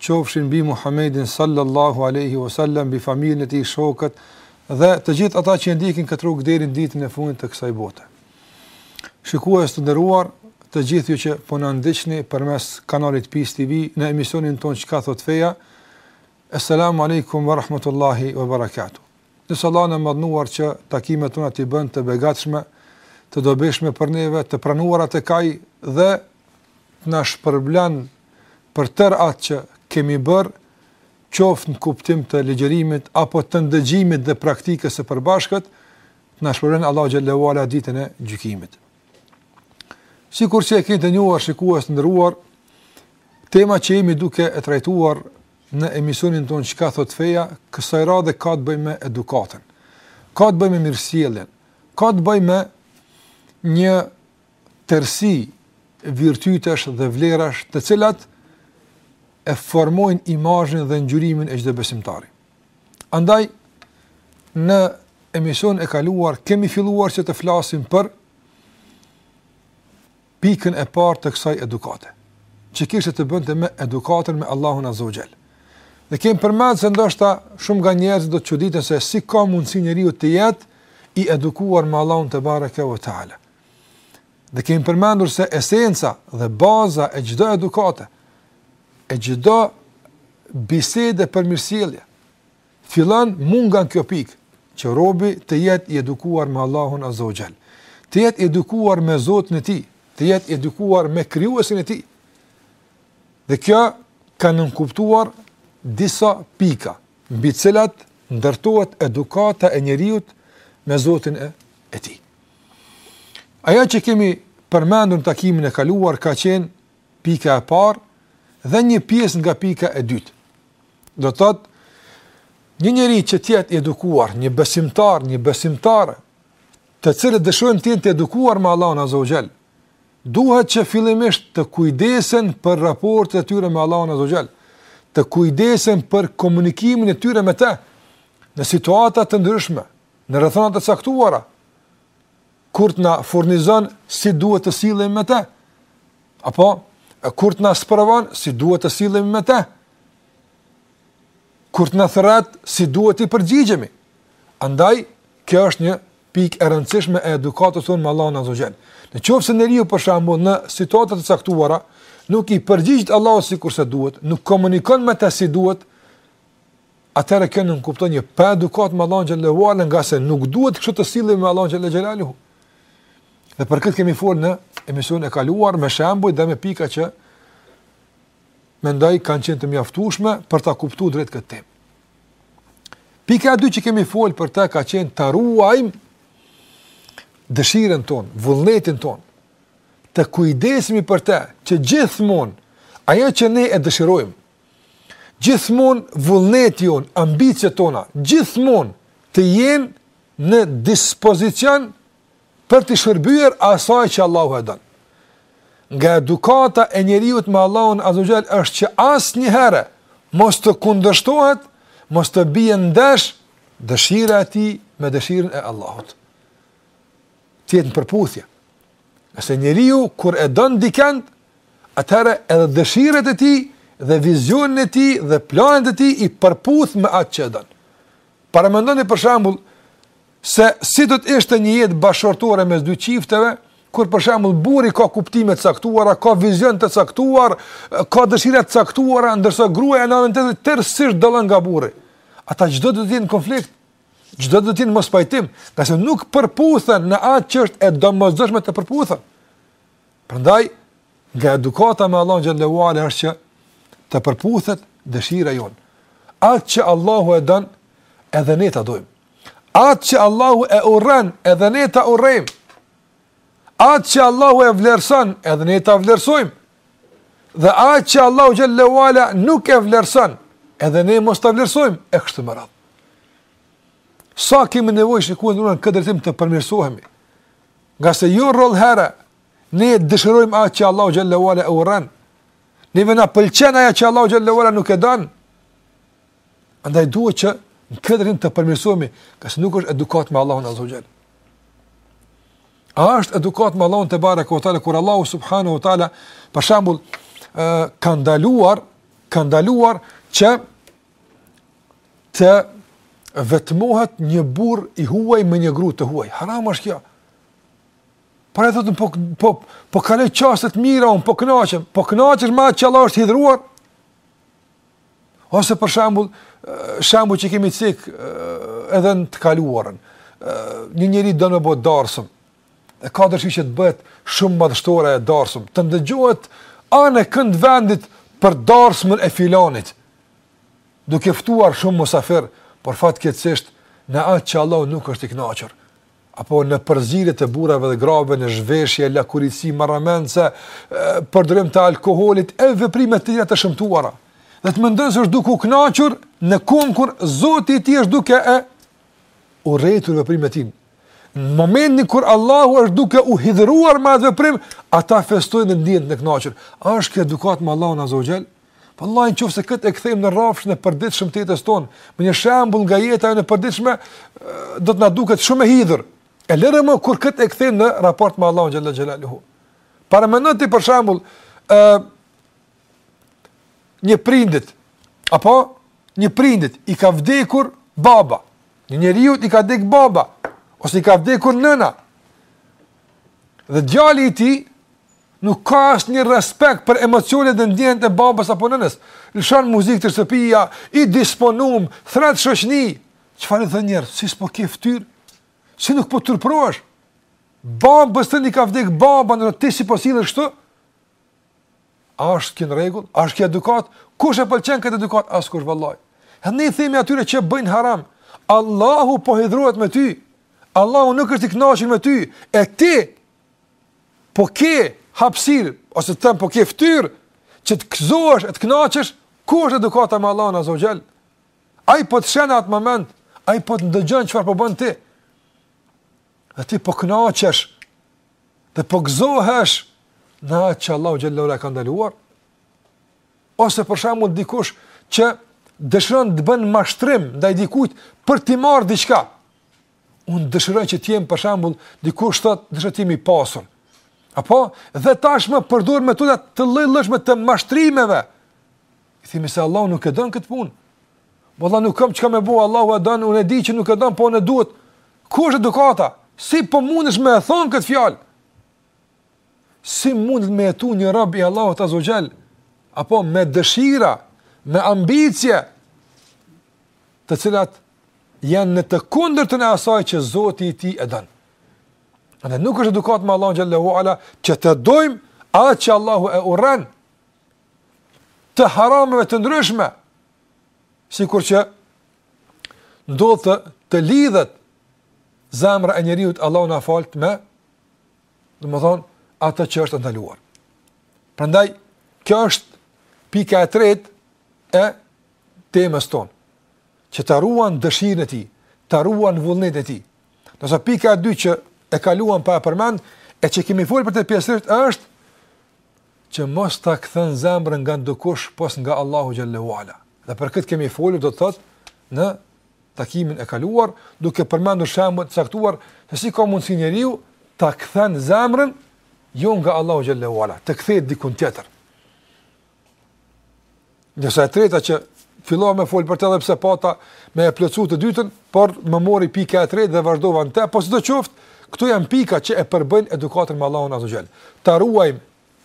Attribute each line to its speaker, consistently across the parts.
Speaker 1: qofshin mbi Muhammedin sallallahu alejhi o sellem mbi familjen e tij shokët dhe të gjithë ata që e ndjekin këtë rrugë deri në ditën e fundit të kësaj bote. Shikues të nderuar, të gjithë ju që po na ndiqni përmes kanalit Pis TV në emisionin tonë Çka thotë feja. Assalamu alaikum wa rahmatullahi wa barakatuh. Lus Allahun e Madhëruar që takimet tona t'i bën të begatshme, të dobishme për neve, të pranuara tek Ai dhe të na shpërblen për tërë atë që kemi bërë, qoftë në kuptim të ligjërimit apo të ndëgjimit dhe praktikës së përbashkët, të na shpërblen Allahu xhel-le ue ala ditën e gjykimit. Sikur që e keni të njohur shikues të nderuar, tema që jemi duke e trajtuar në emisionin tonë Çka thotë feja, kësaj radhe ka të bëjë me edukatën. Ka të bëjë me mirësjelljen. Ka të bëjë me një tërësi virtytesh dhe vlerash, të cilat e formojnë imazhin dhe ngjyrimin e çdo besimtari. Andaj në emisionin e kaluar kemi filluar që të flasim për pikën e parë të kësaj edukate, që kishte të bënte me edukatën me Allahun Azza wa Jall. Dhe kemi përmendur se ndoshta shumë nga njerëzit do të çuditen se si ka mundësi njeriu të jetë i edukuar me Allahun tebareke ve teala. Dhe kemi përmendur se esenca dhe baza e çdo edukate, e çdo bisede për mirësjellje, Fillon mu nga kjo pikë, që robi të jetë i edukuar me Allahun azza wa jall, të jetë i edukuar me Zotin e tij, të jetë i edukuar me Krijuesin e tij. Dhe kjo ka nënkuptuar disa pika, mbi të cilat ndërtohet edukata e njeriut me Zotin e, e tij. Ajo që kemi përmendur në takimin e kaluar ka qenë pika e parë dhe një pjesë nga pika e dytë. Do të thotë një njeri që të jetë i edukuar, një besimtar, një besimtare, të cilët dëshirojnë të jenë të edukuar me Allahun Azza wa Jall, duhet që fillimisht të kujdesen për raportet e tyre me Allahun Azza wa Jall, të kujdesen për komunikimin e tyre me Të në situata të ndryshme, në rrethana të caktuara. kur të na furnizon si duhet të sillemi me të. Apo kur të na sprovon si duhet të sillemi me të. Kur të na thërret si duhet t'i përgjigjemi. Andaj kjo është një pikë e rëndësishme e edukatës tonë me Allahun Azza wa Jall. Në qoftë se njeriu për shembull në situata të caktuara nuk i përgjigjet Allahut sikurse duhet, nuk komunikon me të si duhet, atëherë kjo nënkupton një paedukatë me Allahun xhallahu ala, ngase nuk duhet kështu të sillemi me Allahun xhallahu xhelaluhu. Dhe për këtë kemi folur në emisionin e kaluar me shembuj dhe me pika që mendoj kanë qenë të mjaftueshme për ta kuptuar drejt këtë temë. Pika e dytë që kemi folur për të ka qenë ta ruajmë dëshirën tonë, vullnetin tonë, të kujdesemi për të që gjithmonë ajo që ne e dëshirojmë, Gjithmonë vullneti jonë, ambiciet tona, gjithmonë të jenë në dispozicion për t'i shërbyer asaj që Allahu e don. Nga edukata e njeriut me Allahun Azza wa Jall është që asnjëherë mos të kundërshtohet, mos të bie ndesh dëshira e tij me dëshirën e Allahut. Të jetë në përputhje. Nëse njeriu kur e don dikend, atëherë edhe dëshirat e tij dhe vizionin e tij dhe planet e tij i përputh me atë që e don. Paramendoni për shembull se si do të ishte një jetë bashkëshortore mes dy çifteve, kur për shembull burri ka kuptime të caktuara, ka vizion të caktuar, ka dëshira të caktuara, ndërsa gruaja në anën tjetër tërësisht dallon nga burri. Ata çdo ditë në konflikt, Çdo ditë në mospajtim, ngase nuk përputhen në atë që është e domosdoshme të përputhen. Prandaj nga edukata me Allahun xhallahu ala është që të përputhet dëshira jonë. Atë që Allahu e don, edhe ne ta dojmë. Atë që Allahu e urren, edhe ne ta urrejmë. Atë që Allahu e vlerëson, edhe ne ta vlerësojmë. Dhe atë që Allahu xhallahu ala nuk e vlerëson, edhe ne mos ta vlerësojmë e kështu me radhë. Sa kemi nevojë shikues në këtë drejtim të përmirësohemi. Ngase jo rrallëherë, ne dëshirojmë atë që Allahu xhallahu ala e urren. Neve na pëlqen ajo që Allahu xhallahu ala nuk e don. Andaj duhet që në këtë drejtim të përmirësohemi, ngase nuk është edukat me Allahun azza xhall. A është edukat me Allahun tebareke ve teala kur Allahu subhanahu wa taala për shembull ë ka ndaluar ka ndaluar që të vetmohet një burrë i huaj me një grua të huaj. Haram është kjo. Pra ai thotë po po po kaloj çaste të mira, un po kënaqem, po kënaqesh me atë që Allahu është hidhëruar. Ose për shembull, shembull që kemi cek edhe në të kaluarën. Një njeri don me bo darsëm, e ka dëshirë që të bëhet shumë madhështore ajo darsëm, të ndëgjohet anë e kënd vendit për darsmën e filanit, duke ftuar shumë musafir, por fatkeqësisht në atë që Allahu nuk është i knaqur. apo në përzierje të burrave dhe grave në zhveshje, lakuriqësi marramendëse, përdorim të alkoolit e veprime të tjera të shëmtuara. Dhe mendon se është duke u kënaqur në kohën kur Zoti i tij është duke i urrejtur veprimet e tij. Në momentin kur Allahu është duke u hidhëruar me atë veprim, ata festojnë dhe ndihen të kënaqur. A është kjo edukatë me Allahun azza wa Vallahi në qoftë se këtë e kthejmë në rrafshin e përditshëm të jetës tonë, me një shembull nga jeta e përditshme, do të na duket shumë e hidhur. E lëre më kur këtë e kthejmë në raport me Allahun xhelle xhelaluhu. Paramendoni për shembull, një prindit apo një prindit i ka vdekur baba. Një njeriut i ka vdek baba ose i ka vdekur nëna. Dhe djali i tij Nuk ka asnjë respekt për emocionet dhe ndjenjat e babës apo nënës. Lëshon muzikë te shtëpia, i disponum, thret shoqni. Çfarë i thonë njerëzit, si s'po ke fytyrë? Si nuk po turprohesh? Babës tënd i ka vdek baba, ti si po sillesh kështu? A është kjo në rregull? A është kjo edukatë? Kush e pëlqen këtë edukatë? Askush vallahi. Ne u themi atyre që bëjnë haram. Allahu po hidhërohet me ty. Allahu nuk është i kënaqur me ty. E ti Po ke hapësirë ose të them po ke fytyrë që të gëzohesh e të kënaqesh, ku është edukata me Allahun Azza wa xhel? Ai po të sheh në atë moment, ai po të ndëgjon çfarë po bën ti. Dhe ti po kënaqesh. Dhe po gëzohesh në atë që Allahu xhelle ue ala e ka ndaluar. Ose për shembull dikush që dëshiron të bëjë mashtrim ndaj dikujt për t'i marrë diçka. Unë dëshiroj që të jem për shembull, dikush thotë, dëshiroj të jem i pasur. Apo dhe tashmë përdor metoda të llojllojshme të mashtrimeve. I themi se Allahu nuk e don këtë punë. Valla nuk kam çka me bo, Allahu e don, unë e di që nuk e don, po unë duhet. Ku është edukata? Si po mundesh me e thënë këtë fjalë? Si mund me jetu një rob i Allahut Azza wa xhel? Apo me dëshira, me ambicie të cilat janë në të kundërtën e asaj që Zoti i tij e don. Dhe nuk është edukatë me Allahun xhelle ue ala që të duam atë që Allahu e urren të harameve të ndryshme, sikur që ndodh të, të lidhet zemra e njeriut, Allahu na faltë, me, domethënë, atë që është ndaluar. Prandaj, kjo është pika e tretë e temës tonë, që ta ruan dëshirën e tij, ta ruan vullnetin e tij. Ndërsa pika e dy që e kaluam pa e përmend, e që kemi folë për të pjesërisht, është që mos ta kthen zemrën nga ndokush pos nga Allahu xhallahu ala. Dhe për këtë kemi folë, do të thotë në takimin e kaluar, duke përmendur shembuj të caktuar se si ka mundsi njeriu ta kthen zemrën jo nga Allahu xhallahu ala, të kthehet diku tjetër. Ndërsa e treta që fillova me fol për të edhe pse pata me e plotsu të dytën, por më mori pika e tretë dhe vazhdova në të. Po sdo qoftë, këto janë pika që e përbëjnë edukatën me Allahun Azza Jall. Ta ruajmë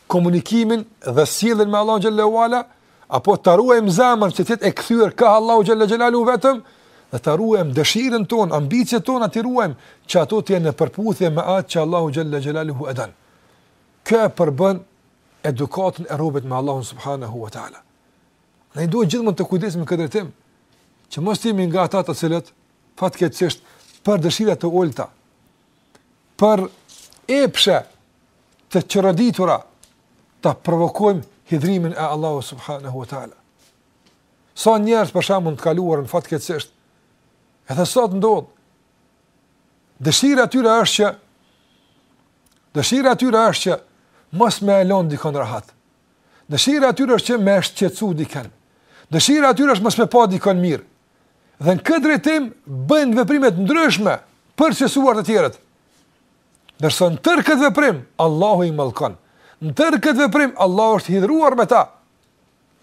Speaker 1: komunikimin dhe sjelljen me Allahun Xhallahu Ala, apo ta ruajmë zemrën që të jetë e kthyer ka Allahu Xhallahu Xhelalu vetëm dhe ta ruajmë dëshirën tonë, ambiciet tona t'i ruajmë që ato të jenë në përputhje me atë që Allahu Xhallahu Xhelalu e don. Kjo e përbën edukatën e robit me Allahun subhanahu wa taala. Ne duhet gjithmonë të kujdesemi në këtë drejtim, që mos të jemi nga ata të cilët fatkeqësisht për dëshira të ulta, për epshe të çoroditura ta provokojmë hidhërimin e Allahu subhanahu wa taala. Sa njerëz për shembull të kaluarën fatkeqësisht, edhe sot ndodh Dëshira e tyre është që dëshira e tyre është që mos me e lon dikon rahat. Dëshira e tyre është që me shqetësu dikën. Dëshira e tyre është mos me pa dikon mirë. Dhe në këtë drejtim bëjnë veprime të ndryshme për t'i shqetësuar të tjerët. Ndërsa në tërë këtë veprim Allahu i mallkon. Në tërë këtë veprim Allahu është hidhëruar me ta.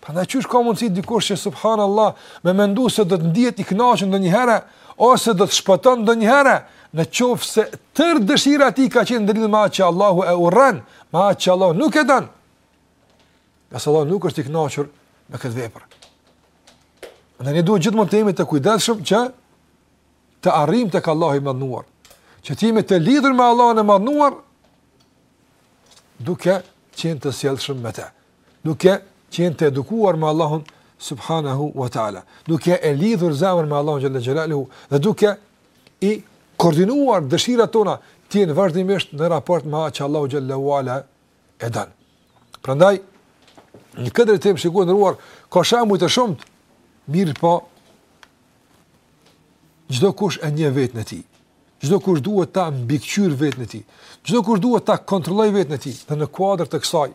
Speaker 1: Prandaj qysh ka mundësi dikush që subhanallah me mendu se do të ndihet i kënaqur ndonjëherë ose do të shpëton ndonjëherë, në qoftë se tërë dëshira e tij ka qenë ndërlidhur me atë që Allahu e urren, me atë që Allahu nuk e don. Nëse Allahu nuk është i kënaqur me këtë vepër. Ne na duhet gjithmonë të jemi të kujdesshëm që të arrijmë tek Allahu i madhëruar, që të jemi të lidhur me Allahun e madhëruar duke qenë të sjellshëm me të. duke qenë të edukuar me Allahun subhanahu wa taala, duke e lidhur zemrën me Allahun xhalla xhelalu dhe duke i koordinuar dëshirat tona të jenë vazhdimisht në raport me atë që Allahu xhalla wala e don. Prandaj në këtë drejtim shikues të nderuar ka shembuj të shumtë mirëpo çdokush e njeh veten e tij. Çdokush duhet ta mbikëqyr veten e tij. Çdokush duhet ta kontrollojë veten e tij dhe në kuadër të kësaj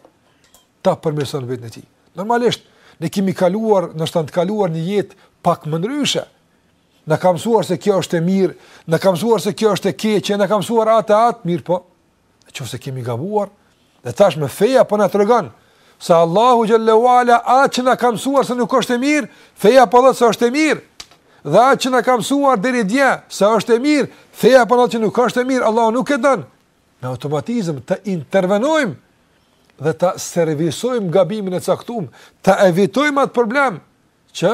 Speaker 1: ta përmirëson veten e tij. Normalisht ne kemi kaluar, ndoshta në të kaluarën një jetë pak më ndryshe. Na kanë mësuar se kjo është e mirë, na kanë mësuar se kjo është e keqe, na kanë mësuar atë atë mirëpo. Në qoftë se kemi gabuar, dhe tashmë feja po na tregon, se Allahu xhele ue ala atë që na kanë mësuar se nuk është e mirë, feja po thotë se është e mirë, dhe atë që na kanë mësuar deri dje se është e mirë, feja po thotë që nuk është e mirë, Allahu nuk e don, me automatizëm ta intervenojmë dhe ta servisojmë gabimin e caktum, ta evitojmë atë problem që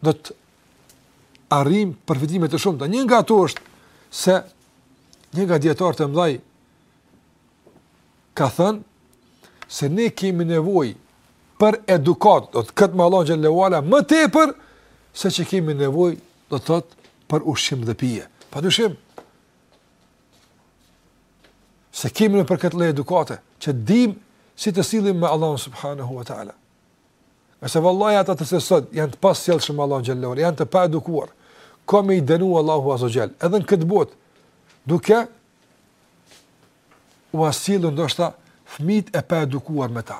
Speaker 1: do të arrijmë përfitime të shumta. Një nga ato është se një nga dietarët e mëdhej ka thënë se ne kemi nevojë për edukatë, do të thotë me Allahun xhele ue ala, më tepër se që kemi nevojë, do të thotë, për ushqim dhe pije. Pa dyshim, se kemi nevojë për këtë lloj edukate, që dimë si të sillemi me Allahun subhanahu wa ta'ala. Ase vallahi ata të cilët sot janë të pasjellshëm me Allahun xhele ue ala janë të paedukuar. Ka me i dënu Allahu azze ue xhel. Edhe në këtë botë duke ua sjellë ndoshta fëmitë e paedukuar me ta.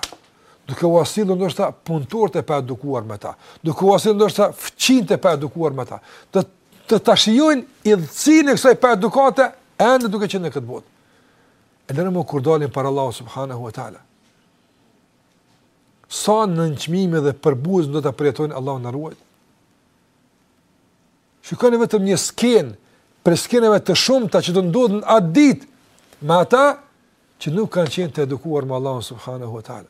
Speaker 1: Duke ua sjellë ndoshta punëtorët e paedukuar me ta. Duke ua sjellë ndoshta fqinjët e paedukuar me ta. Që të ta shijojnë idhtësinë e kësaj paedukate ende duke qenë në këtë botë. E lëre më kur dalin para Allahut subhanahu wa ta'ala. Sa nënçmime dhe përbuzje do të përjetojnë Allahu na ruajt? Shikoni vetëm një skenë, prej skenave të shumta që do ndodhin atë ditë, me ata që nuk kanë qenë të edukuar me Allahun subhanehu ue ta'ala.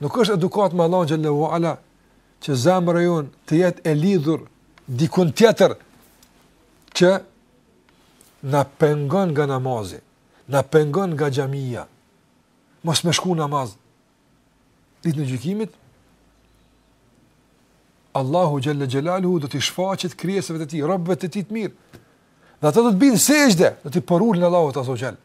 Speaker 1: Nuk është edukatë me Allahun xhele ue ala, që zemra jonë të jetë e lidhur dikund tjetër, që na pengon nga namazi, na pengon nga xhamia, mos me shku namaz, ditën e gjykimit, Allahu xhele xhelaluhu do t'i shfaqet krijesave të tij, robëve të tij të mirë, dhe ata do të bijnë sexhde, do t'i përulen Allahut azze ue xhel.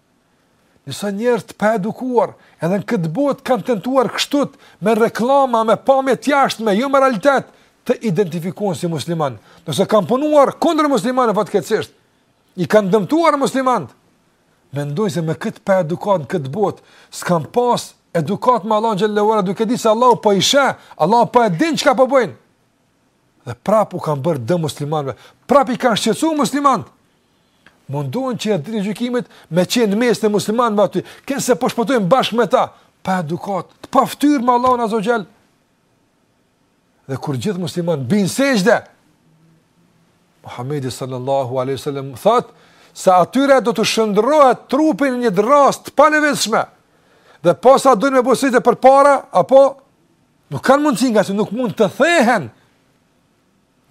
Speaker 1: Disa njerëz të paedukuar, edhe në këtë botë kanë tentuar kështu, me reklama, me pamje të jashtme, jo me realitet, të identifikohen si muslimanë. Ose kanë punuar kundër muslimanëve fatkeqësisht, i kanë dëmtuar muslimanët, Mendojnë se me këtë paedukatë në këtë botë, s'kanë pas edukatë me Allahun xhele ue ala, duke di se Allahu po i sheh, Allahu po e din çka po bëjnë. Dhe prap u kanë bërë dëm muslimanve, prap i kanë shqetësu muslimanët. Mundohen që ditën e gjykimit me qenë në mes të muslimanve aty, kënë se po shpëtojnë bashkë me ta, pa edukatë, të pa ftyrë me Allahun azze ue xhel. Dhe kur gjithë muslimanët bien në sexhde, Muhamedi sallallahu alaihi wasallam thot se atyre do t'u shndërrohet trupi në një dras të palëvizshme. Dhe posa dojnë me bo sexhde përpara apo nuk kanë mundësi ngase nuk mund të thehen.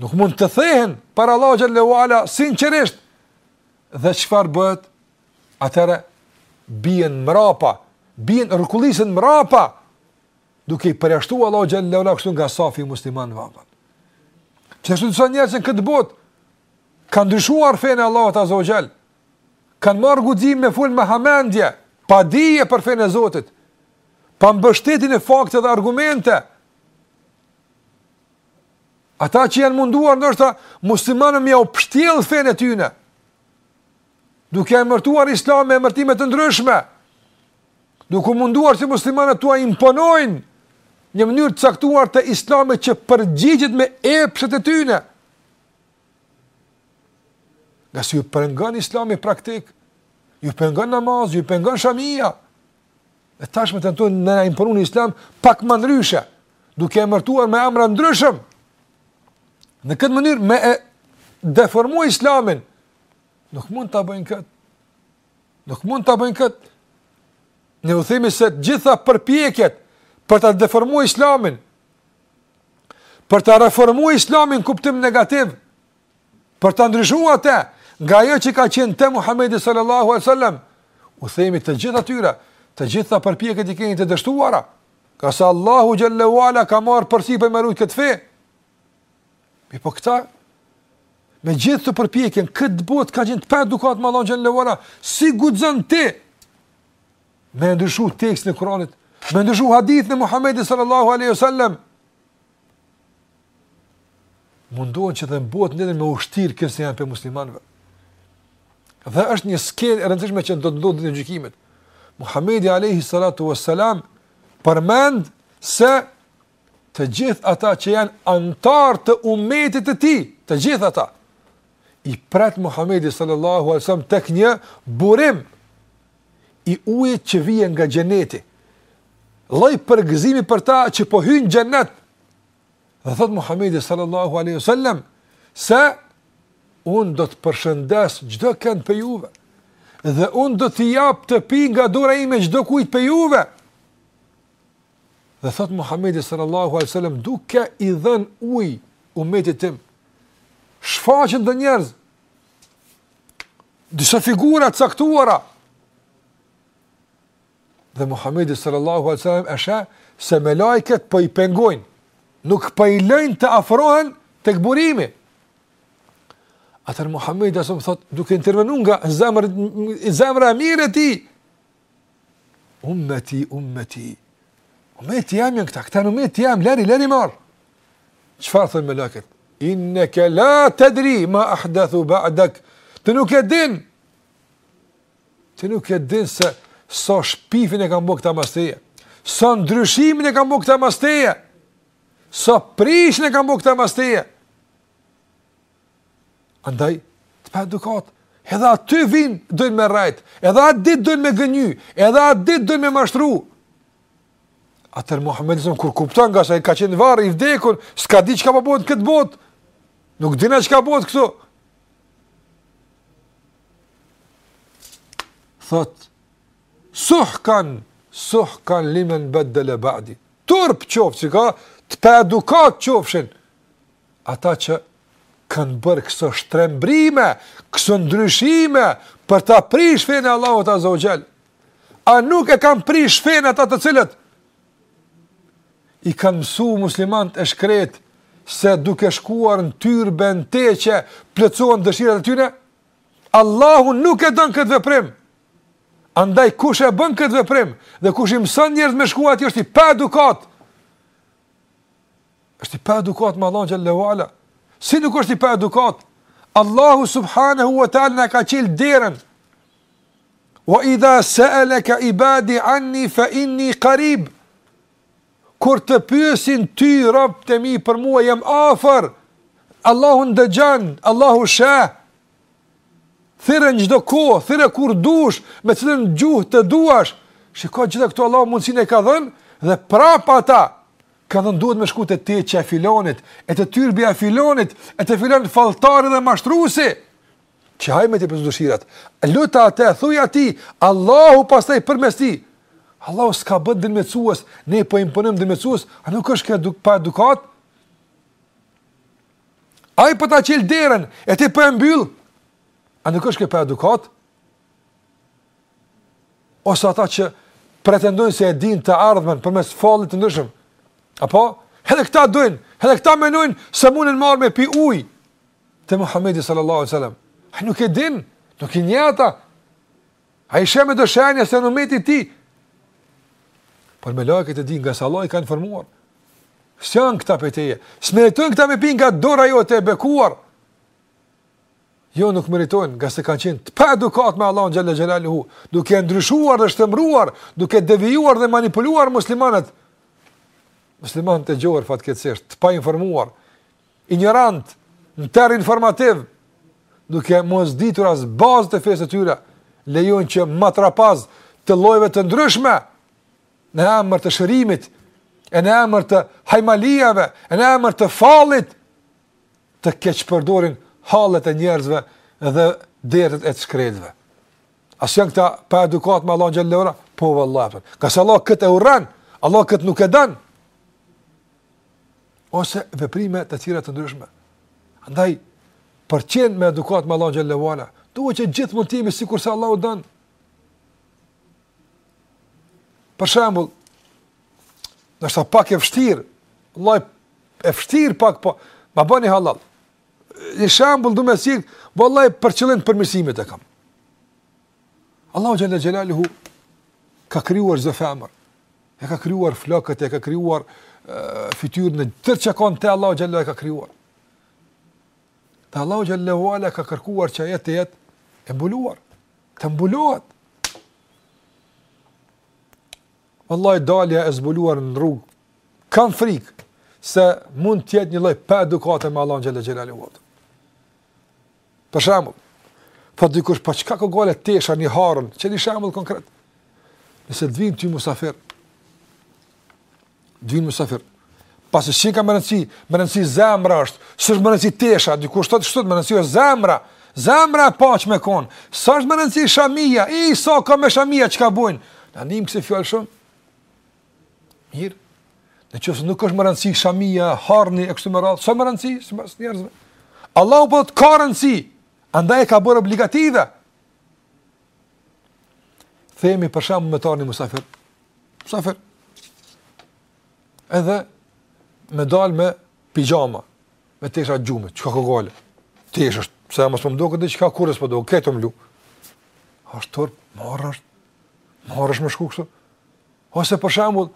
Speaker 1: Nuk mund të thehen para Allahu xhele ue ala sinqerisht. Dhe çfarë bëhet? Atëherë bien mrapa, bien rrokullisen mrapa Duke i përjashtu Allah xhele ue ala kështu nga safi i muslimanëve. Po ashtu disa njerëz që në këtë botë, kanë ndryshuar fenë e Allahut azze ue xhel, kanë marrë guxim me fol me hamendje, pa dije për fenë e Zotit, pa mbështetje në fakte dhe argumente, Ata që janë munduar ndoshta muslimanëve me ja u pështjellë fenë e tyne. duke emërtuar islamin me emërtime të ndryshme, duke u munduar që muslimanëve t'ua imponojnë një mënyrë të caktuar të islamit që përgjigjet me epshet e tyne. Ngase ju pengon islami praktik, ju pengon namazi, ju pengon shamia, e tashmë tentojnë me imponu një islam pak më ndryshe, duke emërtuar me emra të ndryshëm, në këtë mënyrë me e deformu islamin, Nuk mund ta bëjnë kët. Nuk mund ta bëjnë kët. Ne u themi se të gjitha përpjekjet për ta deformuar Islamin, për ta reformuar Islamin në kuptim negativ, për ta ndryshuar atë nga ajo që ka qenë te Muhamedi sallallahu alaihi wasallam, u themi të gjithë atyre, të gjitha përpjekjet i keni të dështuara. Ngase Allahu xhele ue ala ka marrë përsipër me e rujt këtë fe. Mirëpo këta, me gjithë këto përpjekje në këtë botë ka gjithë të për edukatë me Allahun xhele ue ala, si guxon ti, me ndryshu tekstin e Kuranit, me ndryshu hadithin e Muhammedit sallallahu aleyhi sallem, mundohen që dhe në botë në me ushtirë kënë se janë për muslimanëve. Dhe është një skenë e rëndësishme që do të ndodhë Ditën e Gjykimit. Muhammedi aleyhi sallatu vë sallam, përmend se të gjithë ata që janë anëtar të umetit të tij, të gjithë ata i pret Muhamedi sallallahu alaihi wasallam tek një burim i ujit që vjen nga xheneti. Lloj përgëzimi për ta që po hyjnë në xhenet. Dhe thot Muhamedi sallallahu alaihi wasallam se un do të përshëndes çdokënd prej juve dhe un do t'i jap të pi nga dora ime çdokujt prej juve. Dhe thot Muhamedi sallallahu alaihi wasallam duke i dhën ujë umetit tim. Shfaqen do njerëz. Disa figura të caktuara. Dhe Muhamedi sallallahu alaihi wasallam e sheh se melaiket po i pengojnë. Nuk po i lënë të afrohen tek burimi. Atër Muhammedi alejhi selam thot, duke intervenu nga zemra, zemra e mirë e tij, Ummeti, ummeti. Ummeti jem janë këta, këta janë ummeti jem, leri, leri marë. Çfarë thonë melaiket? Inneke la tedri ma ahdethu ba'dek. Ti nuk e din. Ti nuk e din se sa shpifjen e kanë bo këta mas teje. Sa ndryshimin e kanë bo këta mas teje. Sa prishjen e kanë bo këta mas teje. Andaj, të pa edukat, edhe aty vin, dojnë me rrejt, edhe atë dit dojnë me gënjy, edhe atë dit dojnë me mashtru. Atër Muhammedi alejhi selam, kur kupton ngase ka qenë n'varr i vdekun, s'ka di çka po bohet n'këtë bot, nuk din ai çka po bohet këtu. Thot, suhkan, suhkan limen beddele ba'di. Turp qoftë çka, të pa edukat qofshin, Ata që kanë bërë këso shtrembrime, këso ndryshime, për ta prish fenë e Allahut azze ue xhel. A nuk e kanë prish fenë ata të cilët i kanë mësu muslimant e shkret se duke shkuar në tyrbe, n'teqe plotësohen dëshirat e tyne? Allahu nuk e don këtë veprim. Andaj kush e bën këtë veprim dhe kush i mëson njerëz me shku aty, është i pa edukat. Është i pa edukat me Allahun xhel-le ue ala. Si nuk është i pa edukat? Allahu subhanahu wa taala na ka çel derën. Wa idha sa'alaka ibadi anni fa inni qarib. Kur të pyesin ty robt e mi për mua jam afër. Allahu ndëgjon, Allahu sheh. Thirre në çdo kohë, thirre kur dush, me cilën gjuhë të duash. Shikoj gjithë këto Allahu mundsinë e ka dhënë dhe prapë ata Ka thënë duhet me shku te teqja e filonit, e te tyrbja e filonit, e te filon falltari dhe mashtrusi. Që ai me t'i plotësu dëshirat. Lute atë e thuj atij, Allahu pastaj përmes tij. Allahu s'ka bo ndërmjetësues, ne po imponojmë ndërmjetësues, a nuk është kjo pa edukat? Ai po ta çel derën, e ti po e mbyll, a nuk është kjo pa edukat? Ose ata që pretendojnë se e dinë të ardhmen përmes fallit të ndryshëm. Apo? Edhe këta dojnë, edhe këta menojnë se munden marrë me pi ujë te Muhammedi sallallahu alejhi ve sel-lem. A nuk e din, nuk i njeh ata. A i sheme të shenja se në meti ti. Por melaiket e dinë, ngase Allahu i ka informuar. S'janë këta për teje. S'e meritojnë këta me pi nga dora jote e bekuar. Jo nuk meritojnë, ngase kanë qenë të paedukatë me Allahun xhele xhelaluhu, duke e ndryshuar dhe shtrembëruar, duke devijuar dhe manipuluar muslimanët. Muslimanët e gjorë fatkeqësisht, të painformuar, injorantë, në terr informativ, duke mos ditur as bazat e fesë së tyre, lejojnë që matrapazë të llojeve të ndryshme në emër të shërimit, e në emër të hajmalijave, e në emër të fallit, të keqpërdorin hallet e njerëzve dhe dertet e të shkretëve. A s'janë këta pa edukatë me Allahun xhele ve ala? Po vallahi. Ngase Allahu këtë e urren, Allahu këtë nuk e don. Ose veprime të tjera të ndryshme. Andaj për t'qenë me edukatë me Allahun xhele ve ala, duhet që gjithmonë të jemi sikurse Allahu don. Për shembull, Ndoshta pak e vështirë, vllai e vështirë pak po, ma bëni hallall. Një shembull du me sjell, vallahi për qëllim përmirësimi e kam. Allahu xhele xhelaluhu ka krijuar femrën. E ka krijuar flokët, e ka krijuar fytyrën e tërë çka kanë Allahu xhele e ka krijuar. Dhe Allahu xhele ve ala ka kërkuar që ajo të jetë e mbuluar, të mbulohet. Vallahi dalja e zbuluar në rrugë kam frikë se mund të jetë një lloj paedukate me Allahun xhele xhelaluhu. Për shembull, po dikush po çka ka gajle tesha një herë, qe ni shembull konkret. Nëse të vijnë ty musafirë, të vijnë musafirë, Pasi s'ka më rëndësi, më rëndësi zemra është, s'është me rëndësi tesha, dikush thotë kështu, me rëndësi është zemra, zemra e pastër me konë, s'është me rëndësi shamija, i, sa ka me shamija, çka bojnë, ne nimë kësi fjallë shumë, mirë, në qoftë se nuk është me rëndësi shamija, harni, e kështu me radhë, s'është me rëndësi, s'është me rëndësi njerëzve, Allahut po i ka rëndësi, andaj e ka bërë obligative, themi për shembull me t'ardhë një musafir, musafir, Edhe me dal me pizhama, me tesha gjumi, çka ka gajle, tesh është, se e mos po m'do po këtë çka kur s'po do, po këtë më lu. Asht turp, marre është, marre është me shku kështu. Ose për shembull,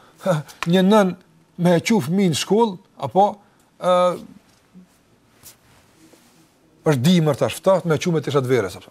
Speaker 1: një nënë me e çu fëminë në shkollë, apo, e, është dimër tash, ftohtë me e çu me tesha të verës, apo.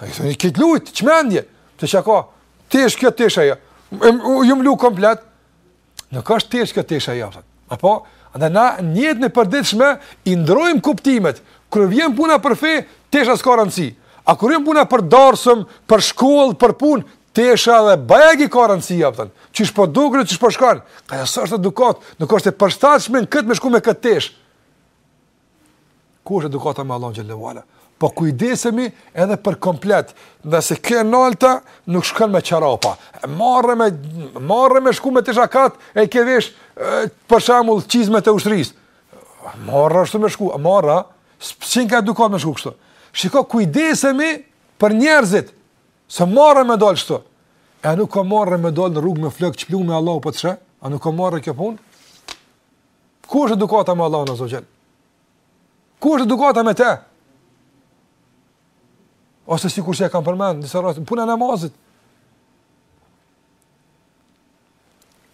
Speaker 1: A i thoni, ki lujt mendje? Pse çka ka, tesh kjo, tesh ajo. Ju mlu komplet. Nuk është tesh kjo, tesh ajo. Apo, dhe na në jetën e përditshme, i ndrojmë kuptimet. Kur vjen puna për fe, tesha s'ka rëndësi. A kur vjen puna për darsëm, për shkollë, për punë, tesha edhe bajagi ka rëndësi, apëtën. Qysh po duket, qysh po shkon. Kjo s'është edukatë, nuk është e përstatshme në këtë me shku me këtë teshë. Ku është edukata me Allahun xhel-le ve ala? Po kujdesemi edhe për komplet, se kjo nalta nuk shkon me çarapa. Marre, marre me shku me tesha kat, e ke vesh për shembull çizmet e ushtrisë. Marre është me shku, marre. S'ka edukatë me shku kështu. Shiko kujdesemi për njerëzit. Se marre me dal kështu. E nuk a marre me dal në rrugë me flok çplu e Allahu po të sheh? A nuk a marre kjo punë? Ku është edukata me Allahun Azze ve Xhel? Ku është edukata me të? Ose sikurse e kam përmend disa raste, puna e namazit.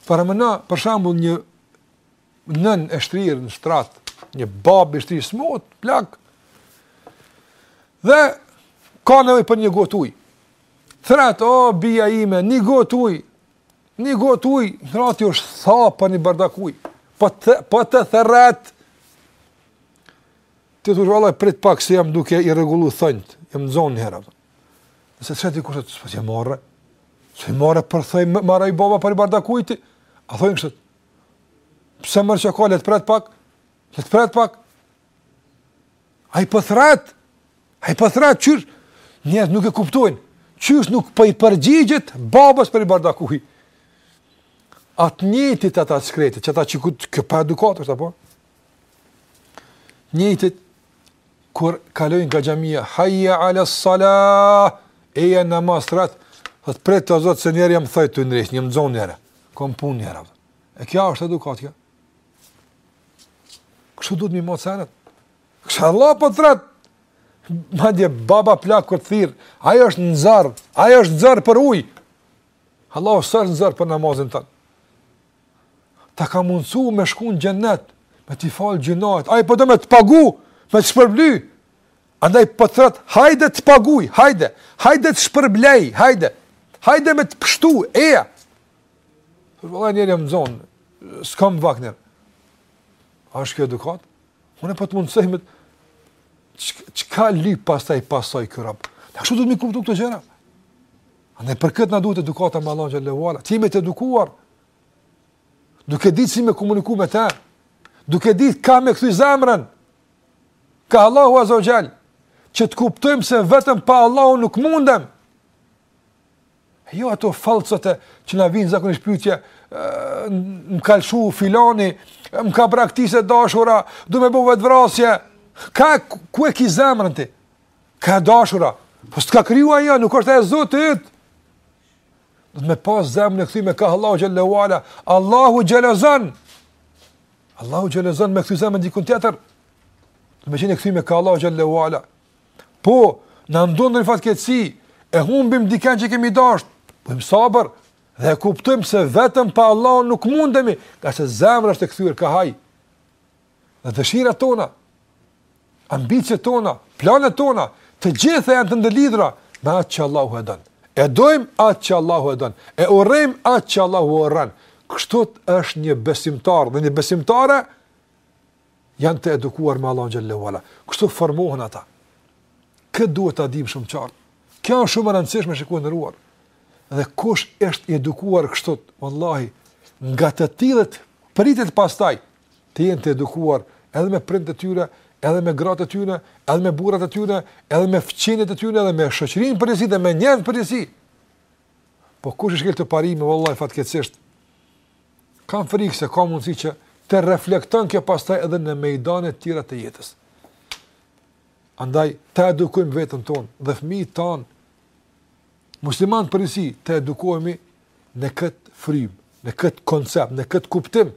Speaker 1: Paramendo, për shembull, një nënë e shtrirë në shtrat, një babë i shtrirë smut, plak. Dhe ka nevojë për një gotë ujë. Thrret, o bija ime, një gotë ujë. Një gotë ujë, i ngrati është tha për një bardak ujë, po të, po të thërret. Ti thu valla prit pak se jam duke i rregullu thonjt, jam zonë njëherë. Nëse të sheh dikush, s'pase marre, s'ki marre po thojnë, maroi baba për një bardak ujit, a thojnë kështu, pse more çka ka, le të pret pak, le të pret pak, Ai po thrret? Ai po thrret? Qysh? Njerëzit nuk e kuptojnë. Qysh nuk po i përgjigjet babës për i bardak uji? A të njëjtit ata të shkretit, që ata që ku të kjo pa edukatë është, apo? Të njëjtit, kur kalojnë nga xhamia, hajja ala salah, eja në namaz thrret, thotë prit ti zot se njëherë jam thonjt tu ndreq, jam zonë njëherë, kom punë njëherë, e kjo është edukatë, kjo? Kështu duhet me i matë senet. Kështu Allahu po thrret. Madje baba plak kur të thirrë, ai është në zor. Ai është në zor për ujë. Allahu s'është në zor për namazin tan. Ta ka mundësu me shku në xhennet. Me t'i falë gjynahet. Ai po do me të pagu. Me të shpërbly. Andaj po thrret. Hajde të paguj. Hajde. Hajde të shpërblej. Hajde. Hajde me të pështu. Eja. Për vëllaj njerë jam zanë, s'kam vakt njerë. A është kjo edukat? Unë e po ta mundësoj, çka lyp pastaj pasoj ky rob? Na kështu duhet me i kuptu këto gjëra. Andaj për këtë na duhet edukata me Allahun xhelle ue ala. Të jemi të edukuar. Duke ditë si me komuniku me të. Duke ditë ka me kthy zemrën. Ka Allahu azze ue xhel. Që të kuptojmë se vetëm pa Allahun nuk mundemi. Jo ato fallcot që na vinë zakonisht pyetje, më ka lëshu filani, më ka braktisë e dashura, du me bo vetëvrasje, ka, ku e ki zemrën ti? Ka e dashura, po s'të ka kriju ajo, nuk është ajo zoti yt, duhet me pas zemrën e kthyme ka Allahu xhelle ue ala, Allahu xhelozon, Allahu xhelozon me kthy zemrën dikun tjetër, duhet me qenë e kthyme ka Allahu xhelle ue ala, Po, na ndodh një fatkeqësi, e humbim dikend që kemi dashtë, bëjmë sabër dhe e kuptojmë se vetëm pa Allahun nuk mundemi, ngase zemra është e kthyer kah ai. Dhe dëshirat tona, ambiciet tona, planet tona, të gjitha janë të ndërlidhura me atë që Allahu e don. E dojmë atë që Allahu e don, e urrejmë atë që Allahu e urren. Kështu është një besimtar dhe një besimtare janë të edukuar me Allahun xhelle ue ala. Kështu formohen ata. Këtë duhet ta dimë shumë qartë. Kjo është shumë e rëndësishme shikues i nderuar. Dhe kush është i edukuar kështu, vallahi, nga të tillët pritet pastaj të jenë të edukuar edhe me prindët e tyre, edhe me gratë e tyre, edhe me burrat e tyre, edhe me fqinjët e tyre, edhe me shoqërinë në përgjithësi dhe me njerëzit në përgjithësi. Po kush e shkel këtë parim, vallahi fatkeqësisht Kam frikë se ka mundësi që të reflekton kjo pastaj edhe në mejdane të tjera të jetës. Andaj, ta edukojmë veten tonë dhe fëmijët tanë, muslimanët në përgjithësi, të edukohemi në këtë frymë, në këtë koncept, në këtë kuptim,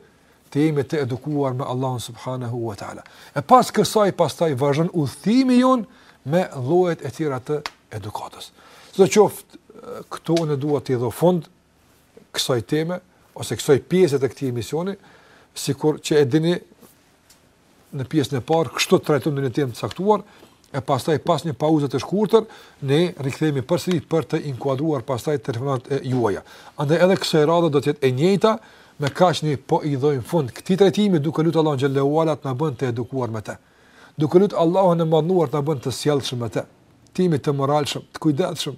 Speaker 1: të jemi të edukuar me Allahun subhanahu wa ta'ala. E pas kësaj, pastaj vazhdon udhëtimi jonë me llojet e tjera të edukatës. Sido qoftë, këtu ne duhet t'i japim fund, kësaj teme ose kësaj pjese të parë të këtij emisioni, sikur që e dini në pjesën e parë, kështu trajtojmë një temë të caktuar, e pastaj pas një pauze të shkurtër, ne rikthehemi përsëri për të inkuadruar pastaj telefonat e juaja. Andaj edhe kësaj radhe do të jetë e njëjta, me kaq ne po i dhojmë fund këtij trajtimi duke lutur Allahun xhelle ue ala të na bën të edukuar me të. Duke lutur Allahun e madhëruar të na bën të sjellshëm me të, të jemi të moralshëm, të kujdesshëm,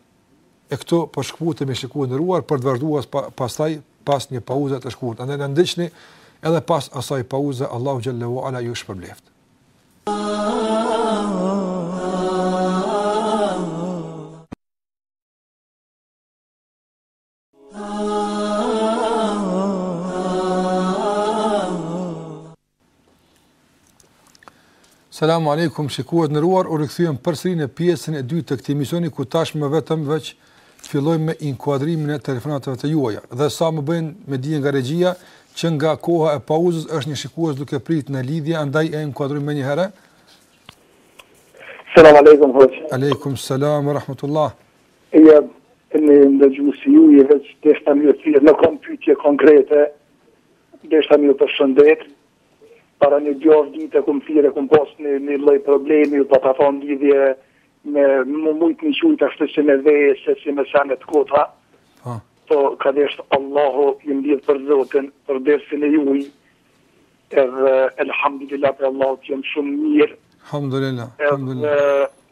Speaker 1: E këtu po shkputemi shikues i nderuar për të vazhduar pastaj pas një pauze të shkurtër. Andaj na ndiqni edhe pas asaj pauze Allahu xhelle ue ala ju shpërbleft. Selamu alaikum, shikues të nderuar, u rikthyem përsëri në pjesën e dytë të këtij emisioni, ku tashmë vetëm veç fillojmë me inkuadrimin e telefonatave të juaja. Dhe sa më bëjnë me dije nga regjia, që nga koha e pauzës është një shikues duke prit në lidhje, andaj e inkuadrojmë menjëherë. Selamu alaikum,
Speaker 2: hoxhë. Aleikum,
Speaker 1: selamu, rahmatullah.
Speaker 2: Ja, me ndëgju si ju je veç deshta me ju thirr, nuk kam pyetje konkrete, deshta me ju përshëndet, para një gjashtë dite kom thirr, kom pas një, një lloj problemi, ju pata thonë lidhje me më mujt një qujt ashtu si me vej, se si me senet kota,
Speaker 1: po,
Speaker 2: po ka desht Allahu ju mblidh për Zotin, për dersin e juj, edhe elhamdulillah për Allahu të jam shumë mirë, elhamdulillah, elhamdulillah.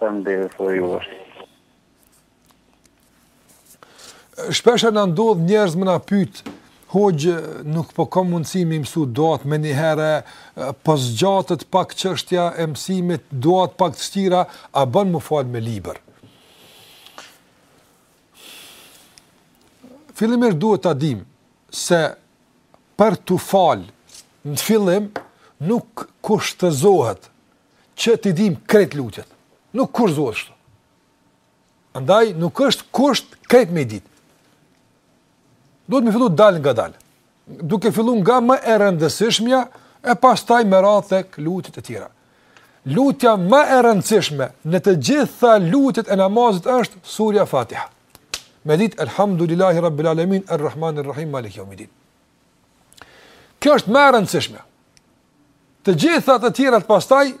Speaker 2: Faleminderit për
Speaker 3: ju.
Speaker 1: Shpeshherë na ndodh njerëz me na pyt, hoxhë nuk po kom mundësi me i mësu duatë menjëherë, po zgjatet pak çështja e mësimit, duatë pak të shtira, a bën m'u falë me libër. Fillimisht duhet ta dimë se për t'u falë në fillim nuk kushtëzohet që t'i dim krejt lutjet. Nuk kushtëzohet kështu. Andaj nuk është kusht krejt me i ditë. Do t'mi fillu dalngadal. Duke fillu nga më e rëndësishmja e pastaj me radhë tek lutjet e tjera. Lutja më e rëndësishme në të gjitha lutjet e namazit është surja Fatiha. Me ditë elhamdulillahi rabbil alamin arrahmanir rahim maliki yawmiddin. Kjo është më e rëndësishme. Të gjitha të tjerat pastaj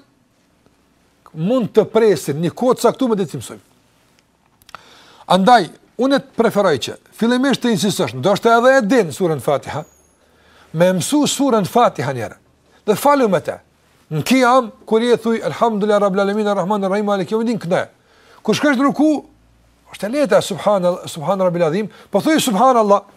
Speaker 1: mund të presin një kohë të caktuar deri t'i mësojmë. Andaj unë të preferoj që fillimisht të insistosh, ndoshta edhe e din surën Fatiha. Me mësu surën Fatiha njëra. Dhe falu me të. Në kijam kur i thu elhamdulillah rabbil alamin arrahman arrahim malik yawm din këno. Kur shkosh në ruku, është e lehtë subhanallahu subhan rabbil azim, po thuj subhanallahu